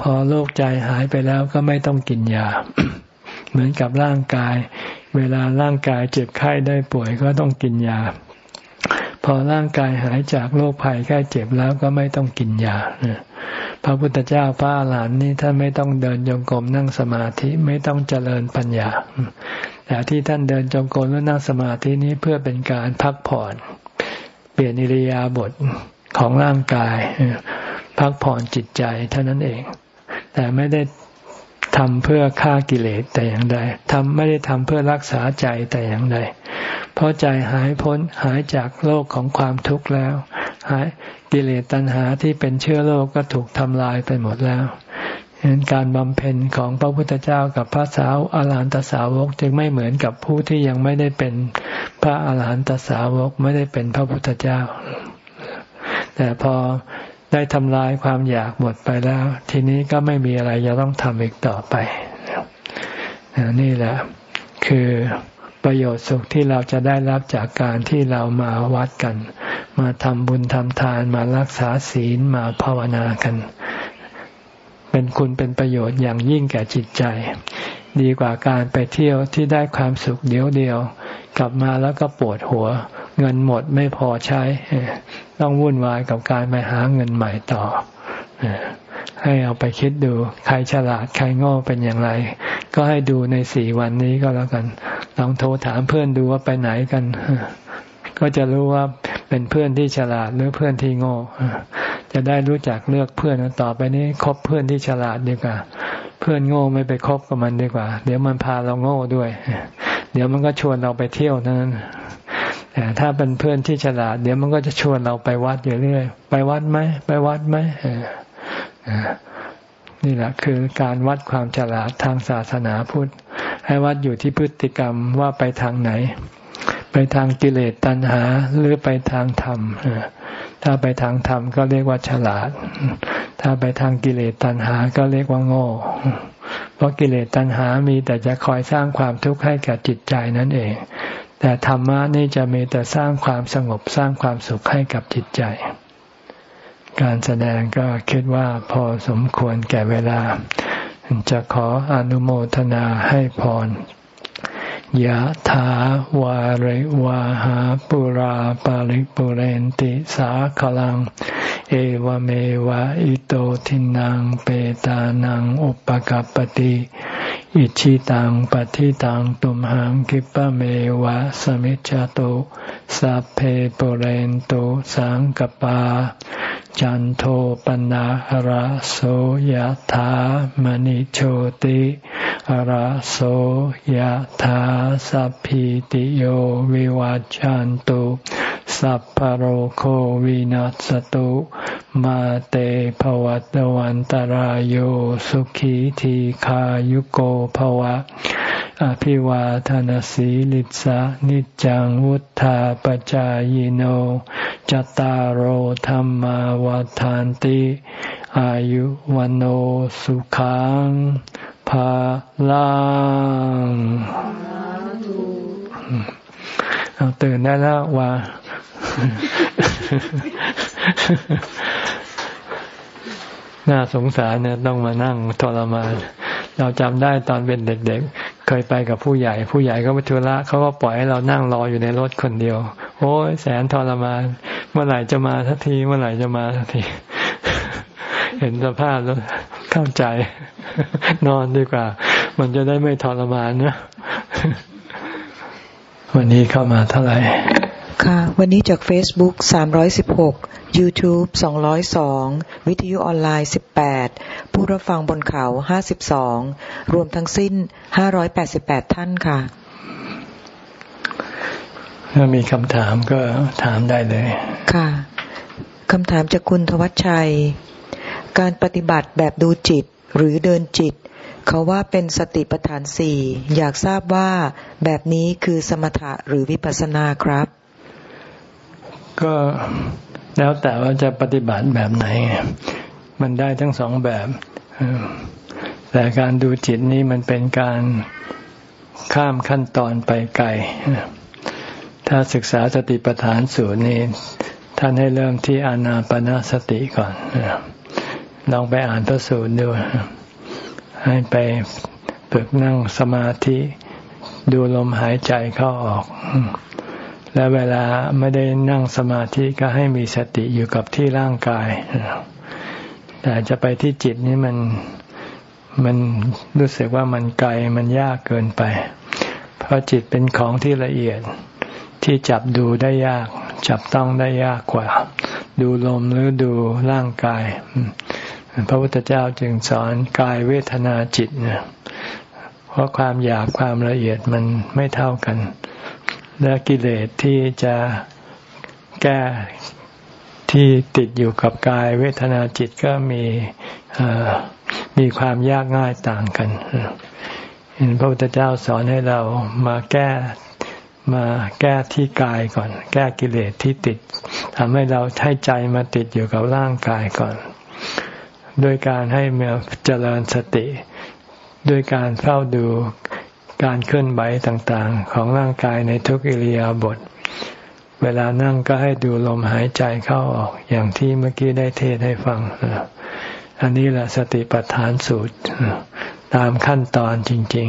พอโรคใจหายไปแล้วก็ไม่ต้องกินยา เหมือนกับร่างกาย เวลาร่างกายเจ็บไข้ได้ป่วยก็ต้องกินยา พอร่างกายหายจากโรคภัยแค่เจ็บแล้วก็ไม่ต้องกินยาพระพุทธเจ้าพระอรหันนี่ท่านไม่ต้องเดินจงกรมนั่งสมาธิไม่ต้องเจริญปัญญา แต่ที่ท่านเดินจงกรมแล้วนั่งสมาธินี้เพื่อเป็นการพักผ่อน เปลี่ยนอิริยาบถของร่างกาย พักผ่อนจิตใจเท่านั้นเอง แต่ไม่ได้ ทำเพื่อฆ่ากิเลสแต่อย่างใดทำไม่ได้ทำเพื่อรักษาใจแต่อย่างใด เพราะใจหายพ้นหายจากโลกของความทุกข์แล้ว หายกิเลสตัณหาที่เป็นเชื้อโรคก็ถูกทำลายไปหมดแล้วเห็นการบำเพ็ญของพระพุทธเจ้ากับพระสาวอาลานตสาวกจึงไม่เหมือนกับผู้ที่ยังไม่ได้เป็นพระอาลานตสาวกไม่ได้เป็นพระพุทธเจ้า แต่พอ ได้ทำลายความอยากหมดไปแล้ว ทีนี้ก็ไม่มีอะไรจะต้องทำอีกต่อไป นี่แหละ คือประโยชน์สุขที่เราจะได้รับจากการที่เรามาวัดกัน มาทำบุญทำทานมารักษาศีลมาภาวนากัน เป็นคุณเป็นประโยชน์อย่างยิ่งแก่จิตใจ ดีกว่าการไปเที่ยวที่ได้ความสุขเดียวเดียว กลับมาแล้วก็ปวดหัว เงินหมดไม่พอใช้ ต้องวุ่นวายกับการไปหาเงินใหม่ต่อให้เอาไปคิดดู ใครฉลาดใครโง่เป็นอย่างไร ก็ให้ดูในสี่วันนี้ก็แล้วกัน ลองโทรถามเพื่อนดูว่าไปไหนกัน ก็จะรู้ว่าเป็นเพื่อนที่ฉลาดหรือเพื่อนที่โง่จะได้รู้จักเลือกเพื่อนต่อไปนี้คบเพื่อนที่ฉลาดดีกว่า เพื่อนโง่ไม่ไปคบกับมันดีกว่า เดี๋ยวมันพาเราโง่ด้วย เดี๋ยวมันก็ชวนเราไปเที่ยวนั้น แต่ถ้าเป็นเพื่อนที่ฉลาด เดี๋ยวมันก็จะชวนเราไปวัดอยู่เรื่อย ไปวัดไหมไปวัดไหมนี่แหละคือการวัดความฉลาดทางศาสนาพุทธ ให้วัดอยู่ที่พฤติกรรมว่าไปทางไหน ไปทางกิเลสตัณหาหรือไปทางธรรมถ้าไปทางธรรมก็เรียกว่าฉลาด ถ้าไปทางกิเลสตัณหาก็เรียกว่าโง่ เพราะกิเลสตัณหามีแต่จะคอยสร้างความทุกข์ให้แก่จิตใจนั่นเอง แต่ธรรมะนี่จะมีแต่สร้างความสงบสร้างความสุขให้กับจิตใจ การแสดงก็คิดว่าพอสมควรแก่เวลา จะขออนุโมทนาให้พรยะถาวาริวาหาปุราปาริปุเรนติสาขลัง เอวเมวะอิโตทินังเปตานังอุปกัปติ อิชิตังปฏิตังตุมหังคิปะเมวะสมิจจตุสัพเพปเรนตุสังกปา จันโทปนะระโสยธามณิโชติระโสยธาสัพพิติโยวิวัจจันตุ สัพพโรโควินัสตุมาเตภวัตวันตารโยสุขีทีขายุโกภวะ อภิวาทานสีลิสานิจังวุธาปจายโนจตารโหธรรมวาทานติ อายุวันโอสุขังภาลังเอาตื่นได้แล้วว่า น่าสงสารเนี่ยต้องมานั่งทรมาน เราจำได้ตอนเป็นเด็กๆ เคยไปกับผู้ใหญ่ ผู้ใหญ่ก็ไปธุระเขาก็ปล่อยให้เรานั่งรออยู่ในรถคนเดียว โอ้ยแสนทรมาน เมื่อไหร่จะมาสักที เมื่อไหร่จะมาสักที เห็นสภาพแล้วเข้าใจ นอนดีกว่า มันจะได้ไม่ทรมานนะวันนี้เข้ามาเท่าไหร่ ค่ะ วันนี้จาก Facebook 316 YouTube 202 วิทยุออนไลน์ 18 ผู้รับฟังบนเขา 52 รวมทั้งสิ้น 588 ท่านค่ะ ถ้ามีคำถามก็ถามได้เลย ค่ะคำถามจากคุณทวัชชัย การปฏิบัติแบบดูจิตหรือเดินจิตเขาว่าเป็นสติปัฏฐานสี่อยากทราบว่าแบบนี้คือสมถะหรือวิปัสสนาครับ ก็แล้วแต่ว่าจะปฏิบัติแบบไหน มันได้ทั้งสองแบบแต่การดูจิตนี้มันเป็นการข้ามขั้นตอนไปไกล ถ้าศึกษาสติปัฏฐานสูตรนี้ท่านให้เริ่มที่อานาปนาสติก่อนลองไปอ่านพระสูตรดู ให้ไปฝึกนั่งสมาธิ ดูลมหายใจเข้าออก แล้วเวลาไม่ได้นั่งสมาธิก็ให้มีสติอยู่กับที่ร่างกาย แต่จะไปที่จิตนี่มันมันรู้สึกว่ามันไกลมันยากเกินไป เพราะจิตเป็นของที่ละเอียดที่จับดูได้ยาก จับต้องได้ยากกว่า ดูลมหรือดูร่างกาย พระพุทธเจ้าจึงสอนกายเวทนาจิตเนี่ยเพราะความอยากความละเอียดมันไม่เท่ากัน และกิเลสที่จะแก้ที่ติดอยู่กับกายเวทนาจิตก็มีมีความยากง่ายต่างกันพระพุทธเจ้าสอนให้เรามาแก้มาแก้ที่กายก่อน แก้กิเลสที่ติดทำให้เราให้ใจมาติดอยู่กับร่างกายก่อน ด้วยการให้เมื่อเจริญสติ ด้วยการเฝ้าดู การเคลื่อนไหวต่างๆ ของร่างกายในทุกอิริยาบถเวลานั่งก็ให้ดูลมหายใจเข้าออกอย่างที่เมื่อกี้ได้เทศให้ฟัง อันนี้แหละสติปัฏฐานสูตรตามขั้นตอนจริง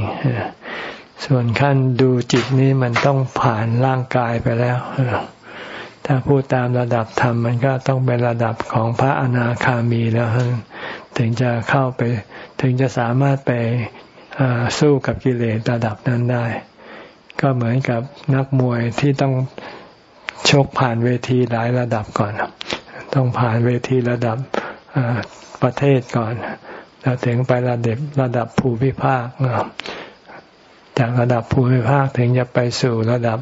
ๆ ส่วนขั้นดูจิตนี้มันต้องผ่านร่างกายไปแล้ว ถ้าพูดตามระดับธรรมมันก็ต้องเป็นระดับของพระอนาคามีแล้ว ถึงจะเข้าไป ถึงจะสามารถไป สู้กับกิเลสระดับนั้นได้ ก็เหมือนกับนักมวยที่ต้องชกผ่านเวทีหลายระดับก่อน ต้องผ่านเวทีระดับประเทศก่อน แล้วถึงไประดับระดับภูมิภาคจากระดับภูมิภาคถึงจะไปสู่ระดับ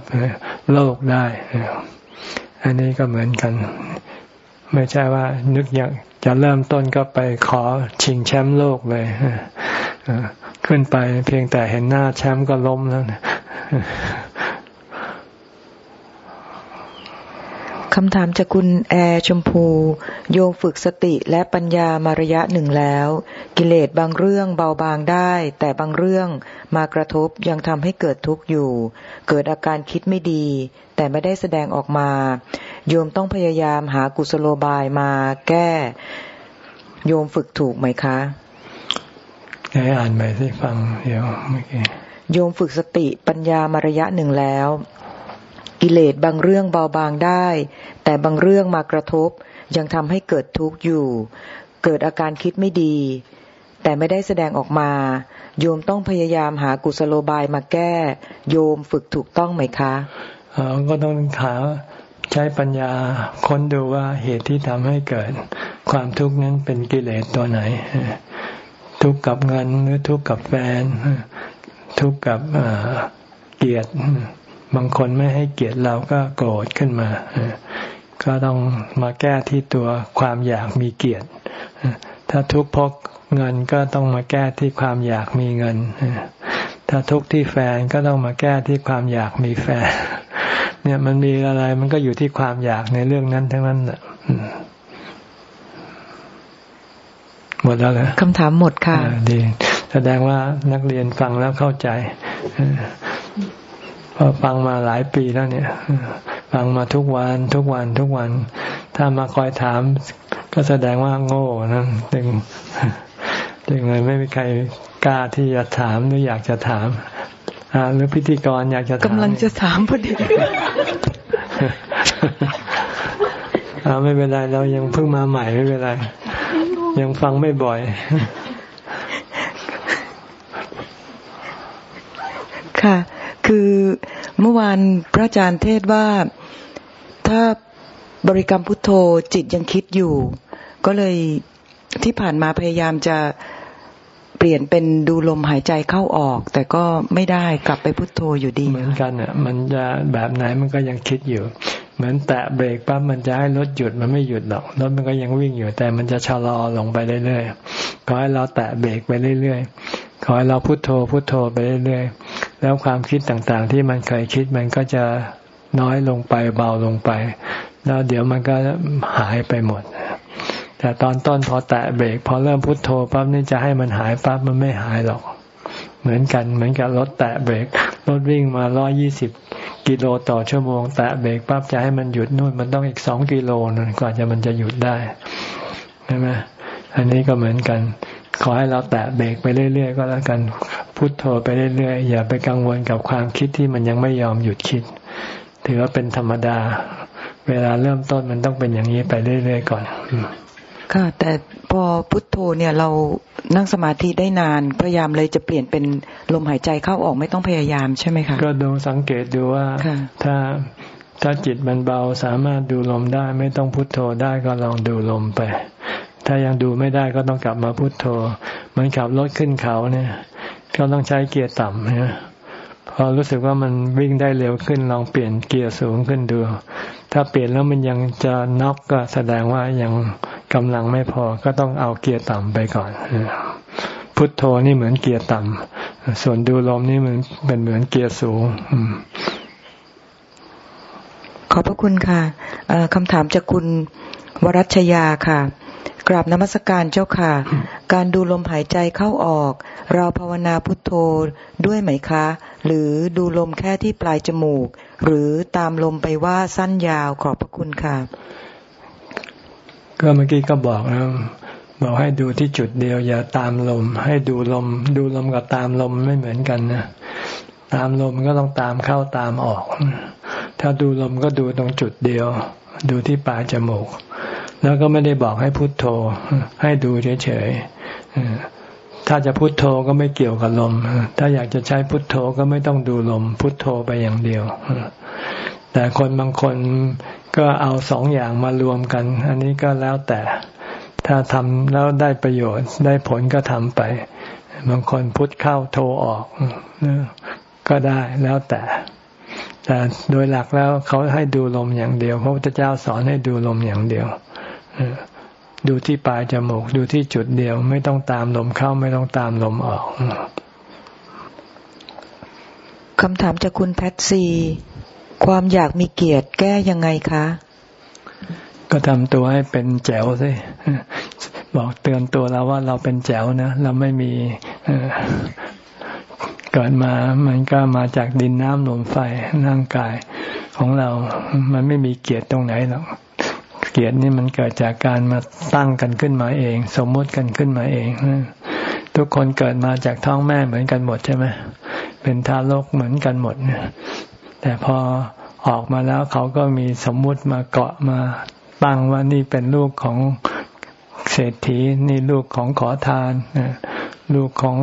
โลกได้ อันนี้ก็เหมือนกัน ไม่ใช่ว่านึกอยากจะเริ่มต้นก็ไปขอชิงแชมป์โลกเลย ขึ้นไป เพียงแต่เห็นหน้าแชมป์ก็ล้มแล้วคำถามจากคุณแอร์ชมพู โยมฝึกสติและปัญญามาระยะหนึ่งแล้ว กิเลสบางเรื่องเบาบางได้ แต่บางเรื่องมากระทบยังทำให้เกิดทุกข์อยู่ เกิดอาการคิดไม่ดี แต่ไม่ได้แสดงออกมา โยมต้องพยายามหากุศโลบายมาแก้ โยมฝึกถูกไหมคะ ให้อ่านใหม่สิฟังเดี๋ยวเมื่อกี้โยมฝึกสติปัญญามาระยะหนึ่งแล้ว กิเลสบางเรื่องเบาบางได้ แต่บางเรื่องมากระทบ ยังทำให้เกิดทุกข์อยู่ เกิดอาการคิดไม่ดี แต่ไม่ได้แสดงออกมา โยมต้องพยายามหากุศโลบายมาแก้ โยมฝึกถูกต้องไหมคะอก็ต้องหาใช้ปัญญาค้นดูว่าเหตุที่ทำให้เกิดความทุกข์นั้นเป็นกิเลสตัวไหน ทุกข์กับเงินหรือทุกข์กับแฟน ทุกข์กับเกียรติบางคนไม่ให้เกียรติเราก็โกรธขึ้นมา ก็ต้องมาแก้ที่ตัวความอยากมีเกียรติ ถ้าทุกข์เพราะเงินก็ต้องมาแก้ที่ความอยากมีเงิน ถ้าทุกข์ที่แฟนก็ต้องมาแก้ที่ความอยากมีแฟน เนี่ยมันมีอะไรมันก็อยู่ที่ความอยากในเรื่องนั้นทั้งนั้นแหละ หมดแล้วเหรอคำถามหมดค่ะดีแสดงว่านักเรียนฟังแล้วเข้าใจพอฟังมาหลายปีแล้วเนี่ย ฟังมาทุกวันทุกวันทุกวัน ถ้ามาคอยถาม ก็แสดงว่าโง่นั่นจึงจึงเลยไม่มีใครกล้าที่จะถามหรืออยากจะถามอ่าหรือพิธีกรอยากจะถามกำลังจะถามพอดีอ่าไม่เป็นไรเรายังเพิ่งมาใหม่ไม่เป็นไร ยังฟังไม่บ่อย ค่ะ คือเมื่อวานพระอาจารย์เทศว่าถ้าบริกรรมพุทโธจิตยังคิดอยู่ ก็เลยที่ผ่านมาพยายามจะเปลี่ยนเป็นดูลมหายใจเข้าออก แต่ก็ไม่ได้กลับไปพุทโธอยู่ดี เหมือนกันอะ มันจะแบบไหนมันก็ยังคิดอยู่ เหมือนแตะเบรกปั๊บมันจะให้รถหยุดมันไม่หยุดหรอกรถมันก็ยังวิ่งอยู่ แต่มันจะชะลอลงไปเรื่อยๆก็ให้เราแตะเบรกไปเรื่อยๆขอให้เราพุโทโธพุโทโธไปเรื่อยๆแล้วความคิดต่างๆ ที่มันเคยคิดมันก็จะน้อยลงไปเบาลงไป แล้วเดี๋ยวมันก็หายไปหมด แต่ตอนต้นพอแตะเบรกพอเริ่มพุโทโธปั๊บนี่จะให้มันหายปั๊บมันไม่หายหรอก เหมือนกัน เหมือนกับรถแตะเบรกรถวิ่งมาร้อยี่สิบกิโลต่อชั่วโมง แตะเบรกปั๊บจะให้มันหยุดนู่นมันต้องอีกสองกิโลนั่นกว่าจะมันจะหยุดได้ใช่ไหมอันนี้ก็เหมือนกัน ขอให้เราแตะเบรกไปเรื่อยๆก็แล้วกันพุทโธไปเรื่อยๆอย่าไปกังวลกับความคิดที่มันยังไม่ยอมหยุดคิด ถือว่าเป็นธรรมดา เวลาเริ่มต้นมันต้องเป็นอย่างนี้ไปเรื่อยๆก่อน ค่ะแต่ พอพุทโธเนี่ยเรานั่งสมาธิได้นานพยายามเลยจะเปลี่ยนเป็นลมหายใจเข้าออกไม่ต้องพยายามใช่ไหมคะก็ดูสังเกตดูว่าถ้าถ้าจิตมันเบาสามารถดูลมได้ ไม่ต้องพุทโธได้ก็ลองดูลมไป ถ้ายังดูไม่ได้ก็ต้องกลับมาพุโทโธเหมือนขับรถขึ้นเขาเนี่ยก็ต้องใช้เกียร์ต่ำเนี่ยพอรู้สึกว่ามันวิ่งได้เร็วขึ้นลองเปลี่ยนเกียร์สูงขึ้นดู ถ้าเปลี่ยนแล้วมันยังจะน็อกก็แสดงว่ายัง กำลังไม่พอก็ต้องเอาเกียร์ต่ำไปก่อนพุทโธนี่เหมือนเกียร์ต่ำส่วนดูลมนี่มันเป็นเหมือนเกียร์สูงขอบพระคุณค่ะคำถามจากคุณวรัชยาค่ะ กราบนมัสการเจ้าค่ะ การดูลมหายใจเข้าออก เราภาวนาพุทโธด้วยไหมคะ หรือดูลมแค่ที่ปลายจมูก หรือตามลมไปว่าสั้นยาวขอบพระคุณค่ะ ก็เมื่อกี้ก็บอกนะบอกให้ดูที่จุดเดียว อย่าตามลม ให้ดูลม ดูลมกับตามลมไม่เหมือนกันนะตามลมก็ต้องตามเข้าตามออก ถ้าดูลมก็ดูตรงจุดเดียว ดูที่ปลายจมูก แล้วก็ไม่ได้บอกให้พุโทโธ ให้ดูเฉยๆถ้าจะพุโทโธก็ไม่เกี่ยวกับลม ถ้าอยากจะใช้พุโทโธก็ไม่ต้องดูลม พุโทโธไปอย่างเดียวแต่คนบางคน ก็เอาสองอย่างมารวมกัน อันนี้ก็แล้วแต่ ถ้าทำแล้วได้ประโยชน์ได้ผลก็ทำไป บางคนพุทเข้าโทออก ก็ได้แล้วแต่ แต่โดยหลักแล้วเขาให้ดูลมอย่างเดียว พระพุทธเจ้าสอนให้ดูลมอย่างเดียวดูที่ปลายจมูกดูที่จุดเดียว ไม่ต้องตามลมเข้าไม่ต้องตามลมออกคำถามจากคุณแพทซี ความอยากมีเกียรติแก้ยังไงคะ ก็ทำตัวให้เป็นแจ๋วสิบอกเตือนตัวเราว่าเราเป็นแจ๋วนะ เราไม่มีเกิดมา มันก็มาจากดินน้ำลมไฟร่างกายของเรา มันไม่มีเกียรติตรงไหนหรอกเกียรตินี่มันเกิดจากการมาตั้งกันขึ้นมาเอง สมมุติกันขึ้นมาเองทุกคนเกิดมาจากท้องแม่เหมือนกันหมดใช่ไหมเป็นทารกเหมือนกันหมดเนี่ย แต่พอออกมาแล้วเขาก็มีสมมุติมาเกาะมาตั้งว่านี่เป็นลูกของเศรษฐีนี่ลูกของขอทานลูกของ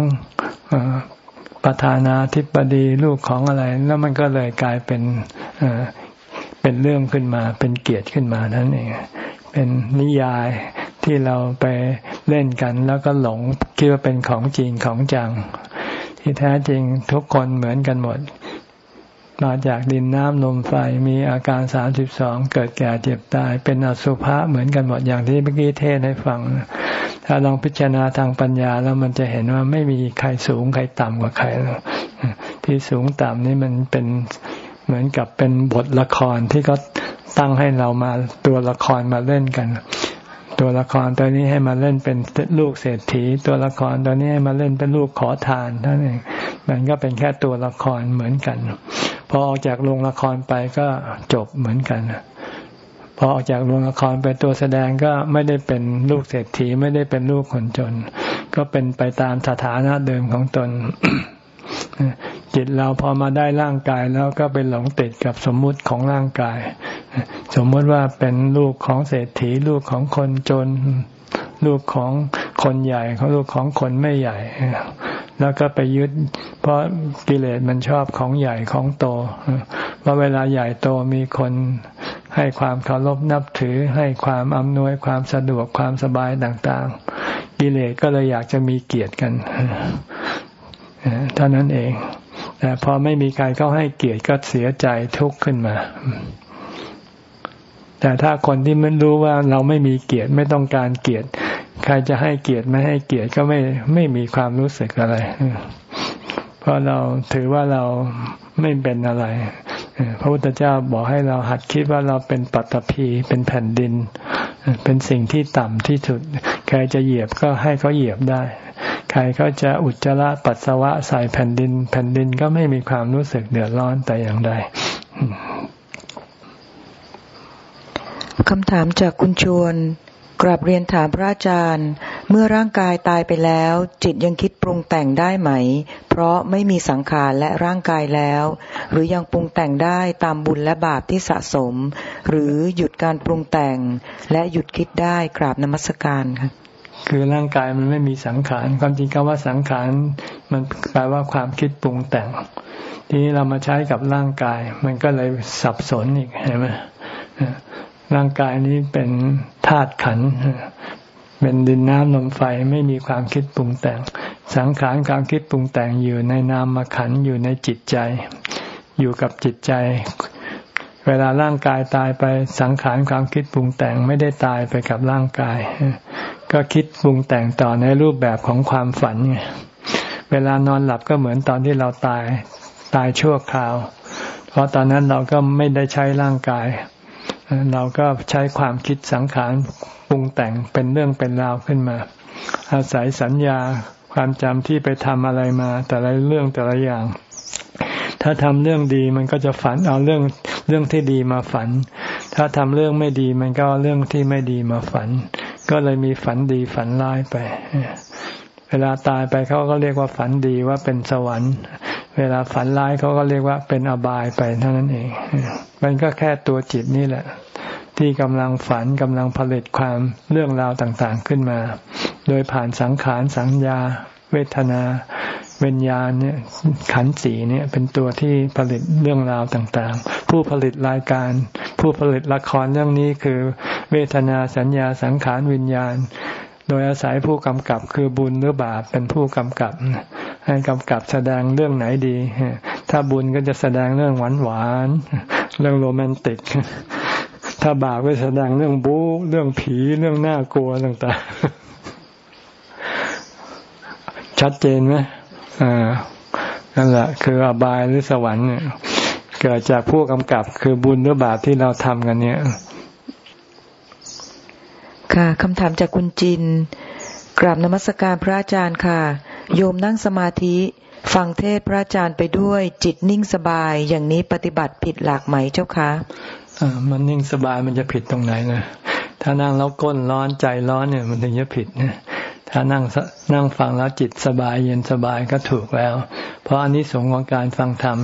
ประธานาธิบดีลูกของอะไร แล้วมันก็เลยกลายเป็นเป็นเรื่องขึ้นมา เป็นเกียรติขึ้นมานั่นเองเป็นนิยายที่เราไปเล่นกัน แล้วก็หลงคิดว่าเป็นของจริงของจัง ที่แท้จริงทุกคนเหมือนกันหมด มาจากดินน้ำลมไฟมีอาการสามสิบสองเกิดแก่เจ็บตาย เป็นอสุภะเหมือนกันหมดอย่างที่เมื่อกี้เทศให้ฟัง ถ้าลองพิจารณาทางปัญญาแล้วมันจะเห็นว่าไม่มีใครสูงใครต่ำกว่าใครแล้วที่สูงต่ำนี่มันเป็นเหมือนกับเป็นบทละครที่เขาตั้งให้เรามาตัวละครมาเล่นกัน ตัวละครตัวนี้ให้มาเล่นเป็นลูกเศรษฐี ตัวละครตัวนี้ให้มาเล่นเป็นลูกขอทานเท่านั้นเองมันก็เป็นแค่ตัวละครเหมือนกัน พอออกจากโรงละครไปก็จบเหมือนกันพอออกจากโรงละครไปตัวแสดงก็ไม่ได้เป็นลูกเศรษฐีไม่ได้เป็นลูกคนจน ก็เป็นไปตามสถานะเดิมของตน จิตเราพอมาได้ร่างกายแล้วก็เป็นหลงติดกับสมมุติของร่างกาย สมมติว่าเป็นลูกของเศรษฐีลูกของคนจน ลูกของคนใหญ่เของลูกของคนไม่ใหญ่ แล้วก็ไปยึด เพราะกิเลสมันชอบของใหญ่ของโตเพราะเวลาใหญ่โตมีคนให้ความเคารพนับถือให้ความอำนวยความสะดวกความสบายต่างๆ กิเลสก็เลยอยากจะมีเกียรติกันเท่านั้นเอง แต่พอไม่มีใครเขาให้เกียรติก็เสียใจทุกข์ขึ้นมา แต่ถ้าคนที่ไม่รู้ว่าเราไม่มีเกียรติไม่ต้องการเกียรติ ใครจะให้เกียรติไม่ให้เกียรติก็ไม่ไม่มีความรู้สึกอะไร เพราะเราถือว่าเราไม่เป็นอะไรพระพุทธเจ้าบอกให้เราหัดคิดว่าเราเป็นปัตตภีเป็นแผ่นดิน เป็นสิ่งที่ต่ำที่สุด ใครจะเหยียบก็ให้เขาเหยียบได้ ใครเขาจะอุจจาระปัสสาวะใส่แผ่นดิน แผ่นดินก็ไม่มีความรู้สึกเดือดร้อนแต่อย่างใดคำถามจากคุณชวนกราบเรียนถามพระอาจารย์ เมื่อร่างกายตายไปแล้ว จิตยังคิดปรุงแต่งได้ไหม เพราะไม่มีสังขารและร่างกายแล้ว หรือยังปรุงแต่งได้ตามบุญและบาปที่สะสม หรือหยุดการปรุงแต่ง และหยุดคิดได้กราบนมัสการค่ะ คือร่างกายมันไม่มีสังขาร ความจริงคำว่าสังขารมันแปลว่าความคิดปรุงแต่ง ทีนี้เรามาใช้กับร่างกาย มันก็เลยสับสนอีกเห็นไหมร่างกายนี้เป็นธาตุขันเป็นดินน้ำลมไฟไม่มีความคิดปรุงแต่ง สังขารความคิดปรุงแต่งอยู่ในนามขันอยู่ในจิตใจ อยู่กับจิตใจ เวลาร่างกายตายไปสังขารความคิดปรุงแต่งไม่ได้ตายไปกับร่างกาย ก็คิดปรุงแต่งต่อในรูปแบบของความฝันไงเวลานอนหลับก็เหมือนตอนที่เราตายตายชั่วคราว เพราะตอนนั้นเราก็ไม่ได้ใช้ร่างกาย เราก็ใช้ความคิดสังขารปรุงแต่งเป็นเรื่องเป็นราวขึ้นมา อาศัยสัญญาความจำที่ไปทำอะไรมา แต่ละเรื่องแต่ละอย่าง ถ้าทำเรื่องดีมันก็จะฝันเอาเรื่องเรื่องที่ดีมาฝัน ถ้าทำเรื่องไม่ดีมันก็เรื่องที่ไม่ดีมาฝัน ก็เลยมีฝันดีฝันร้ายไป เวลาตายไปเขาก็เรียกว่าฝันดีว่าเป็นสวรรค์ เวลาฝันร้ายเขาก็เรียกว่าเป็นอบายไปเท่านั้นเอง มันก็แค่ตัวจิตนี่แหละ ที่กำลังฝันกำลังผลิตความเรื่องราวต่างๆขึ้นมา โดยผ่านสังขารสัญญา เวทนาวิญญาณเนี่ยขันสีเนี่ยเป็นตัวที่ผลิตเรื่องราวต่างๆ ผู้ผลิตรายการ ผู้ผลิตละครเรื่องนี้คือ เวทนาสัญญาสังขารวิญญาณ โดยอาศัยผู้กำกับคือบุญหรือบาปเป็นผู้กำกับ ให้กำกับแสดงเรื่องไหนดี ถ้าบุญก็จะแสดงเรื่องหวานหวานเรื่องโรแมนติก ถ้าบาปก็แสดงเรื่องบู๊เรื่องผีเรื่องน่ากลัวต่างๆชัดเจนไหมอ่านั่นแหละคืออบายหรือสวรรค์เนี่ย เกิดจากผู้กำกับคือบุญหรือบาปที่เราทำกันเนี่ย ค่ะคำถามจากคุณจิน กราบนมัสการพระอาจารย์ค่ะ โยมนั่งสมาธิ ฟังเทศพระอาจารย์ไปด้วย จิตนิ่งสบายอย่างนี้ปฏิบัติผิดหลักไหมเจ้าคะอ่ามันนิ่งสบายมันจะผิดตรงไหนนะถ้านั่งแล้วก้นร้อนใจร้อนเนี่ยมันถึงจะผิดนะถ้านั่งนั่งฟังแล้วจิตสบายเย็นสบายก็ถูกแล้ว เพราะอันนี้สงของการฟังธรรม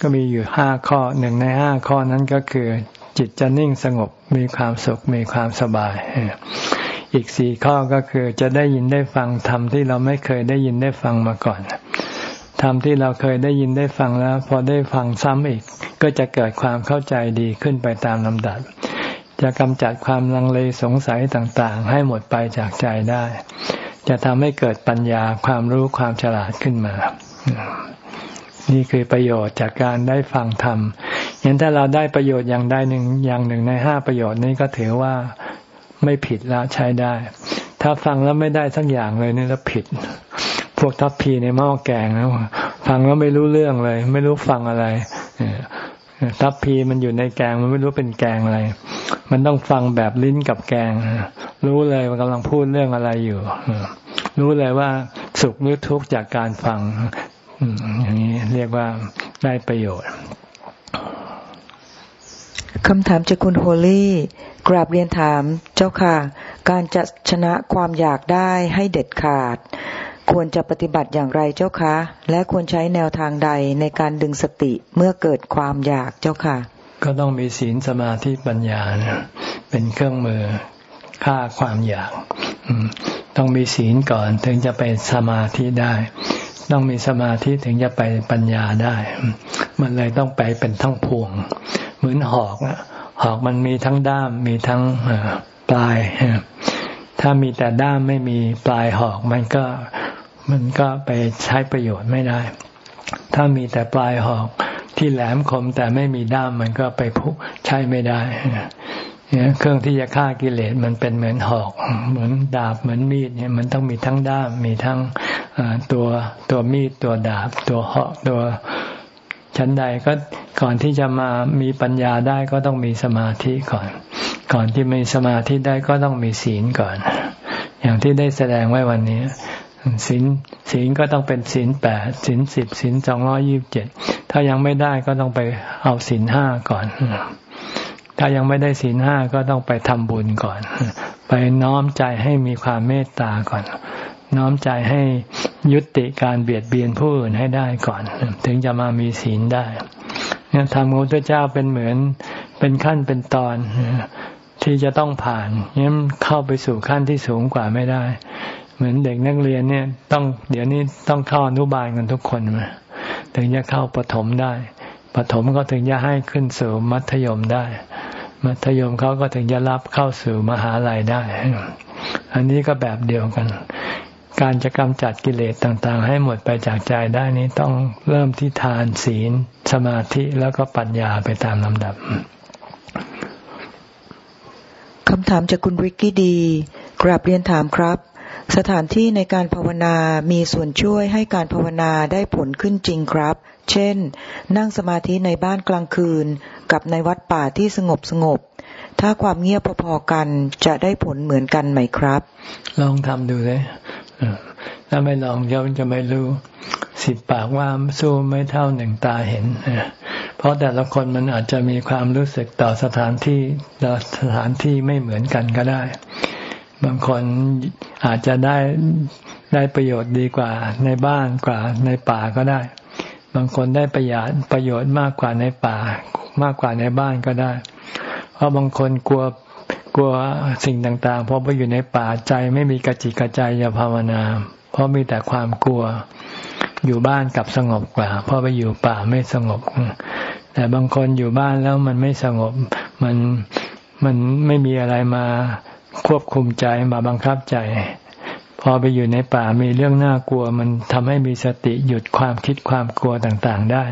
ก็มีอยู่ห้าข้อหนึ่งในห้าข้อนั้นก็คือ จิตจะนิ่งสงบมีความสุขมีความสบาย อีกสี่ข้อก็คือจะได้ยินได้ฟังธรรมที่เราไม่เคยได้ยินได้ฟังมาก่อนธรรมที่เราเคยได้ยินได้ฟังแล้ว พอได้ฟังซ้ำอีก ก็จะเกิดความเข้าใจดีขึ้นไปตามลำดับ จะกำจัดความลังเลสงสัยต่างๆ ให้หมดไปจากใจได้ จะทำให้เกิดปัญญาความรู้ความฉลาดขึ้นมา นี่คือประโยชน์จากการได้ฟังธรรมยันถ้าเราได้ประโยชน์อย่างใดหนึ่งอย่างหนึ่งในห้าประโยชน์นี้ก็ถือว่าไม่ผิดล้วใช้ได้ ถ้าฟังแล้วไม่ได้สักอย่างเลยนี่แล้วผิด พวกทัพพีในหม้อแกงนะฟังแล้วไม่รู้เรื่องเลย ไม่รู้ฟังอะไรทัพพีมันอยู่ในแกงมันไม่รู้เป็นแกงอะไร มันต้องฟังแบบลิ้นกับแกง รู้เลยมันกำลังพูดเรื่องอะไรอยู่ รู้เลยว่าสุขหรือทุกข์จากการฟัง อย่างนี้เรียกว่าได้ประโยชน์คำถามจากคุณโฮลี่กราบเรียนถามเจ้าค่ะ การจะชนะความอยากได้ให้เด็ดขาด ควรจะปฏิบัติอย่างไรเจ้าคะ และควรใช้แนวทางใดในการดึงสติเมื่อเกิดความอยากเจ้าค่ะ ก็ต้องมีศีลสมาธิปัญญาเป็นเครื่องมือฆ่าความอยาก ต้องมีศีลก่อนถึงจะไปสมาธิได้ ต้องมีสมาธิถึงจะไปปัญญาได้ มันเลยต้องไปเป็นทั้งพวง เหมือนหอกหอกมันมีทั้งด้ามมีทั้งปลาย ถ้ามีแต่ด้ามไม่มีปลายหอกมันก็มันก็ไปใช้ประโยชน์ไม่ได้ ถ้ามีแต่ปลายหอกที่แหลมคมแต่ไม่มีด้ามมันก็ไปพุใช้ไม่ได้ เนี่ยเครื่องที่จะฆ่ากิเลสมันเป็นเหมือนหอก เหมือนดาบเหมือนมีดเนี่ยมันต้องมีทั้งด้ามมีทั้งตัวตัวมีดตัวดาบ ตัวหอกตัวชั้นใดก็ก่อนที่จะมามีปัญญาได้ก็ต้องมีสมาธิก่อน ก่อนที่มีสมาธิได้ก็ต้องมีศีลก่อน อย่างที่ได้แสดงไว้วันนี้ศีลศีลก็ต้องเป็นศีลแปดศีลสิบศีลสองร้อยี่บเจ็ดถ้ายังไม่ได้ก็ต้องไปเอาศีลห้าก่อน ถ้ายังไม่ได้ศีลห้าก็ต้องไปทำบุญก่อน ไปน้อมใจให้มีความเมตตาก่อน น้อมใจให้ยุติการเบียดเบียนผู้อื่นให้ได้ก่อน ถึงจะมามีศีลได้เนี่ยธรรมของพระเจ้าเป็นเหมือนเป็นขั้นเป็นตอนที่จะต้องผ่านเนี่ยเข้าไปสู่ขั้นที่สูงกว่าไม่ได้ เหมือนเด็กนักเรียนเนี่ยต้องเดี๋ยวนี้ต้องเข้าอนุบาลกันทุกคนมาถึงจะเข้าปฐมได้ปฐมก็ถึงจะให้ขึ้นสู่มัธยมได้ มัธยมเขาก็ถึงจะรับเข้าสู่มหาลัยได้ อันนี้ก็แบบเดียวกัน การจะกำจัดกิเลสต่างๆ ให้หมดไปจากใจได้นี้ต้องเริ่มที่ทานศีล สมาธิแล้วก็ปัญญาไปตามลำดับคำถามจากคุณริกกี้ดีกราบเรียนถามครับ สถานที่ในการภาวนามีส่วนช่วยให้การภาวนาได้ผลขึ้นจริงครับ เช่น นั่งสมาธิในบ้านกลางคืน กับในวัดป่าที่สงบสงบ ถ้าความเงียบพอๆกันจะได้ผลเหมือนกันไหมครับ ลองทำดูเลยถ้าไม่ลองจะจะไม่รู้ สิบปากว่าสู้ไม่เท่าหนึ่งตาเห็น เพราะแต่ละคนมันอาจจะมีความรู้สึกต่อสถานที่ต่อสถานที่ไม่เหมือนกันก็ได้ บางคนอาจจะได้ได้ประโยชน์ดีกว่าในบ้านกว่าในป่าก็ได้ บางคนได้ประหยัดประโยชน์มากกว่าในป่ามากกว่าในบ้านก็ได้ เพราะบางคนกลัวกลัวสิ่งต่างๆเพราะไปอยู่ในป่าใจไม่มีกระจิกกระใจจะภาวนา เพราะมีแต่ความกลัวอยู่บ้านกับสงบกว่าเพราะไปอยู่ป่าไม่สงบ แต่บางคนอยู่บ้านแล้วมันไม่สงบ มันมันไม่มีอะไรมาควบคุมใจมาบังคับใจ อไปอยู่ในป่ามีเรื่องน่ากลัว มันทำให้มีสติหยุดความคิดความกลัวต่างๆ ได้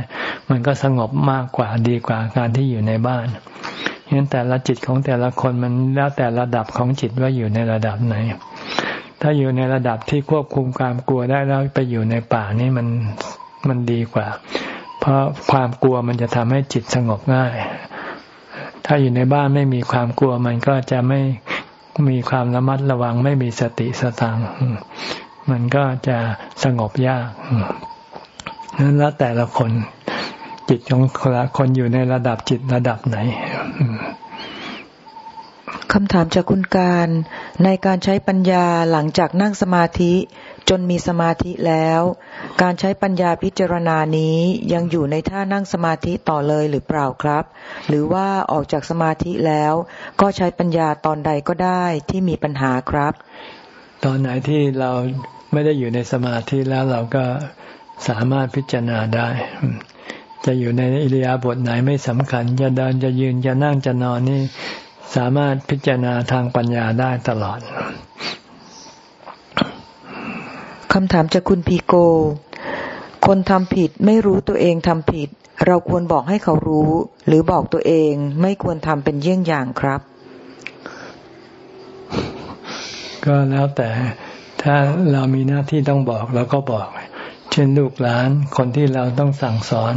มันก็สงบมากกว่าดีกว่าการที่อยู่ในบ้านฉะนั้นแต่ละจิตของแต่ละคนมันแล้วแต่ระดับของจิตว่าอยู่ในระดับไหน ถ้าอยู่ในระดับที่ควบคุมความกลัวได้แล้วไปอยู่ในป่านี่มันมันดีกว่า เพราะความกลัวมันจะทำให้จิตสงบง่าย ถ้าอยู่ในบ้านไม่มีความกลัวมันก็จะไม่ มีความระมัดระวังไม่มีสติสตังมันก็จะสงบยากนั้นแล้วแต่ละคน จิตของคนละคนอยู่ในระดับจิตระดับไหนคำถามจากคุณการในการใช้ปัญญาหลังจากนั่งสมาธิ จนมีสมาธิแล้ว การใช้ปัญญาพิจารณานี้ยังอยู่ในท่านั่งสมาธิต่อเลยหรือเปล่าครับ หรือว่าออกจากสมาธิแล้ว ก็ใช้ปัญญาตอนใดก็ได้ที่มีปัญหาครับ ตอนไหนที่เราไม่ได้อยู่ในสมาธิแล้วเราก็สามารถพิจารณาได้ จะอยู่ในอิริยาบถไหนไม่สำคัญ จะเดินจะยืนจะนั่งจะนอนนี่สามารถพิจารณาทางปัญญาได้ตลอด คำถามจากคุณพีโก คนทำผิดไม่รู้ตัวเองทำผิด เราควรบอกให้เขารู้ หรือบอกตัวเองไม่ควรทำเป็นเยี่ยงอย่างครับ ก็แล้วแต่ถ้าเรามีหน้าที่ต้องบอกเราก็บอก เช่นลูกหลานคนที่เราต้องสั่งสอน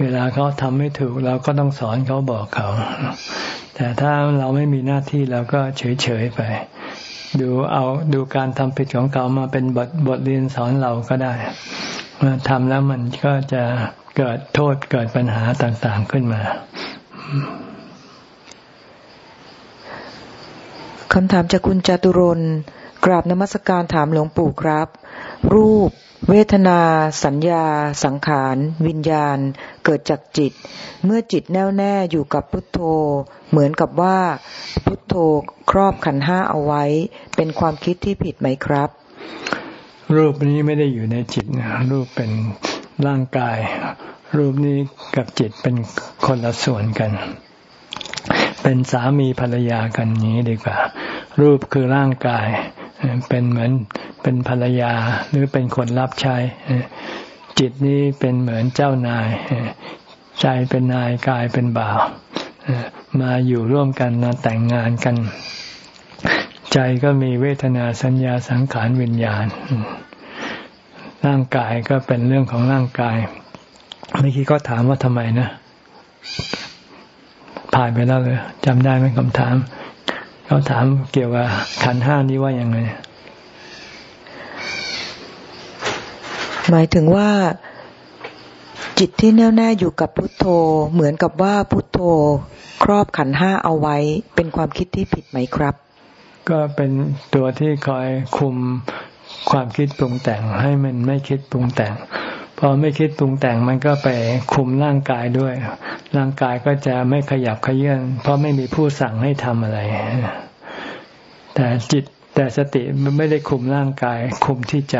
เวลาเขาทำไม่ถูกเราก็ต้องสอนเขาบอกเขา แต่ถ้าเราไม่มีหน้าที่เราก็เฉยๆไป ดูเอาดูการทำผิดของเขามาเป็นบทบทเรียนสอนเราก็ได้มาทำแล้วมันก็จะเกิดโทษเกิดปัญหาต่างๆขึ้นมาคำถามจากคุณจตุรนกราบนมัสการถามหลวงปู่ครับ รูป เวทนา สัญญา สังขาร วิญญาณ เกิดจากจิต เมื่อจิตแน่วแน่อยู่กับพุทโธ เหมือนกับว่า พุทโธครอบขันห้าเอาไว้ เป็นความคิดที่ผิดไหมครับ รูปนี้ไม่ได้อยู่ในจิตนะรูปเป็นร่างกาย รูปนี้กับจิตเป็นคนละส่วนกัน เป็นสามีภรรยากันนี้ดีกว่า รูปคือร่างกาย เป็นเหมือนเป็นภรรยาหรือเป็นคนรับใช้จิตนี้เป็นเหมือนเจ้านายใจเป็นนายกายเป็นบ่าวมาอยู่ร่วมกันมาแต่งงานกัน ใจก็มีเวทนาสัญญาสังขารวิญญาณ ร่างกายก็เป็นเรื่องของร่างกายเมื่อกี้ก็ถามว่าทำไมนะ ผ่านไปแล้วเลยจำได้ไหมคำถาม เขาถามเกี่ยวกับขันห้านี้ว่ายังไง หมายถึงว่าจิตที่แน่วแน่อยู่กับพุทโธ เหมือนกับว่าพุทโธ ครอบขันห้าเอาไว้ เป็นความคิดที่ผิดไหมครับ ก็เป็นตัวที่คอยคุมความคิดปรุงแต่งให้มันไม่คิดปรุงแต่ง พอไม่คิดปรุงแต่งมันก็ไปคุมร่างกายด้วย ร่างกายก็จะไม่ขยับขยื่นเพราะไม่มีผู้สั่งให้ทำอะไร แต่จิตแต่สติมันไม่ได้คุมร่างกาย คุมที่ใจ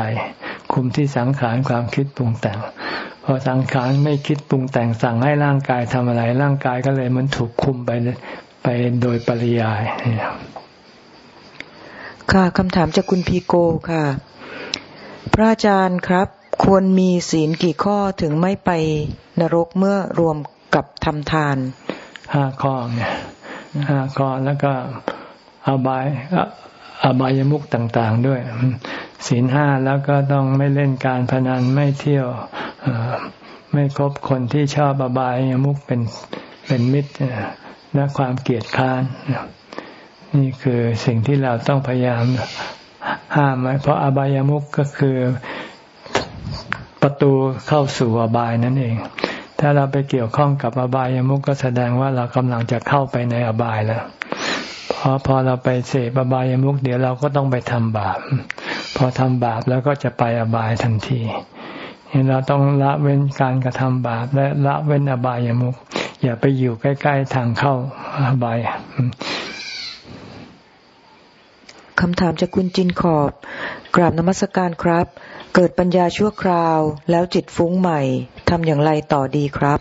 คุมที่สังขารความคิดปรุงแต่ง พอสังขารไม่คิดปรุงแต่งสั่งให้ร่างกายทำอะไร ร่างกายก็เลยมันถูกคุมไปไปโดยปริยาย ค่ะคำถามจากคุณพีโกค่ะ พระอาจารย์ครับ ควรมีศีลกี่ข้อถึงไม่ไปนรกเมื่อรวมกับทำทานห้าข้อเนี่ยห้าข้อแล้วก็อบายอบายมุกต่างๆด้วย ศีลห้าแล้วก็ต้องไม่เล่นการพนันไม่เที่ยวไม่คบคนที่ชอบอบายมุกเป็นเป็นมิตรและความเกลียดค้าน นี่คือสิ่งที่เราต้องพยายามห้ามไว้เพราะอบายมุกก็คือ ประตูเข้าสู่อบายนั่นเอง ถ้าเราไปเกี่ยวข้องกับอบายามุกก็แสดงว่าเรากำลังจะเข้าไปในอบายแล้วพอพอเราไปเสพอบายามุกเดี๋ยวเราก็ต้องไปทำบาป พอทำบาปแล้วก็จะไปอบายทันทีเราต้องละเว้นการกระทำบาปและละเว้นอบายามุกอย่าไปอยู่ใกล้ ๆ ทางเข้าอบายคำถามจากคุณจินขอบ กราบนมัสการครับ เกิดปัญญาชั่วคราวแล้วจิตฟุ้งใหม่ทำอย่างไรต่อดีครับ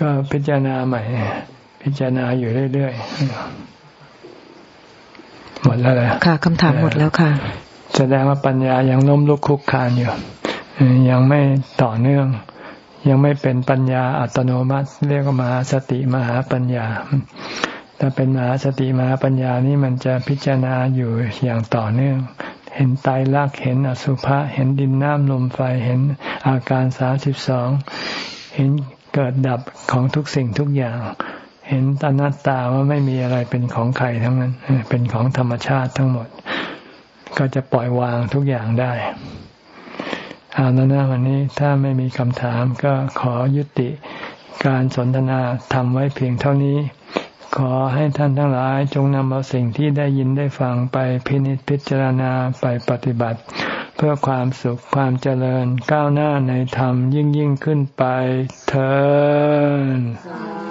ก็พิจารณาใหม่ พิจารณาอยู่เรื่อยๆหมดแล้วแหละค่ะคำถามหมดแล้วค่ะ แสดงว่าปัญญายังล้มลุกคุกคานอยู่ยังไม่ต่อเนื่อง ยังไม่เป็นปัญญาอัตโนมัติ เรียกว่ามหาสติมหาปัญญาถ้าเป็นมหาสติมหาปัญญานี่มันจะพิจารณาอยู่อย่างต่อเนื่อง เห็นตายรักเห็นอสุภะเห็นดินน้ำลมไฟเห็นอาการสาสิบสองเห็นเกิดดับของทุกสิ่งทุกอย่าง เห็นตนัตตาว่าไม่มีอะไรเป็นของใครทั้งนั้น เป็นของธรรมชาติทั้งหมด ก็จะปล่อยวางทุกอย่างได้เอาแล้วนะวันนี้ถ้าไม่มีคำถามก็ขอยุติการสนทนาทำไว้เพียงเท่านี้ ขอให้ท่านทั้งหลายจงนำเอาสิ่งที่ได้ยินได้ฟังไปพินิจพิจารณาไปปฏิบัติ เพื่อความสุขความเจริญก้าวหน้าในธรรมยิ่งยิ่งขึ้นไปเถิด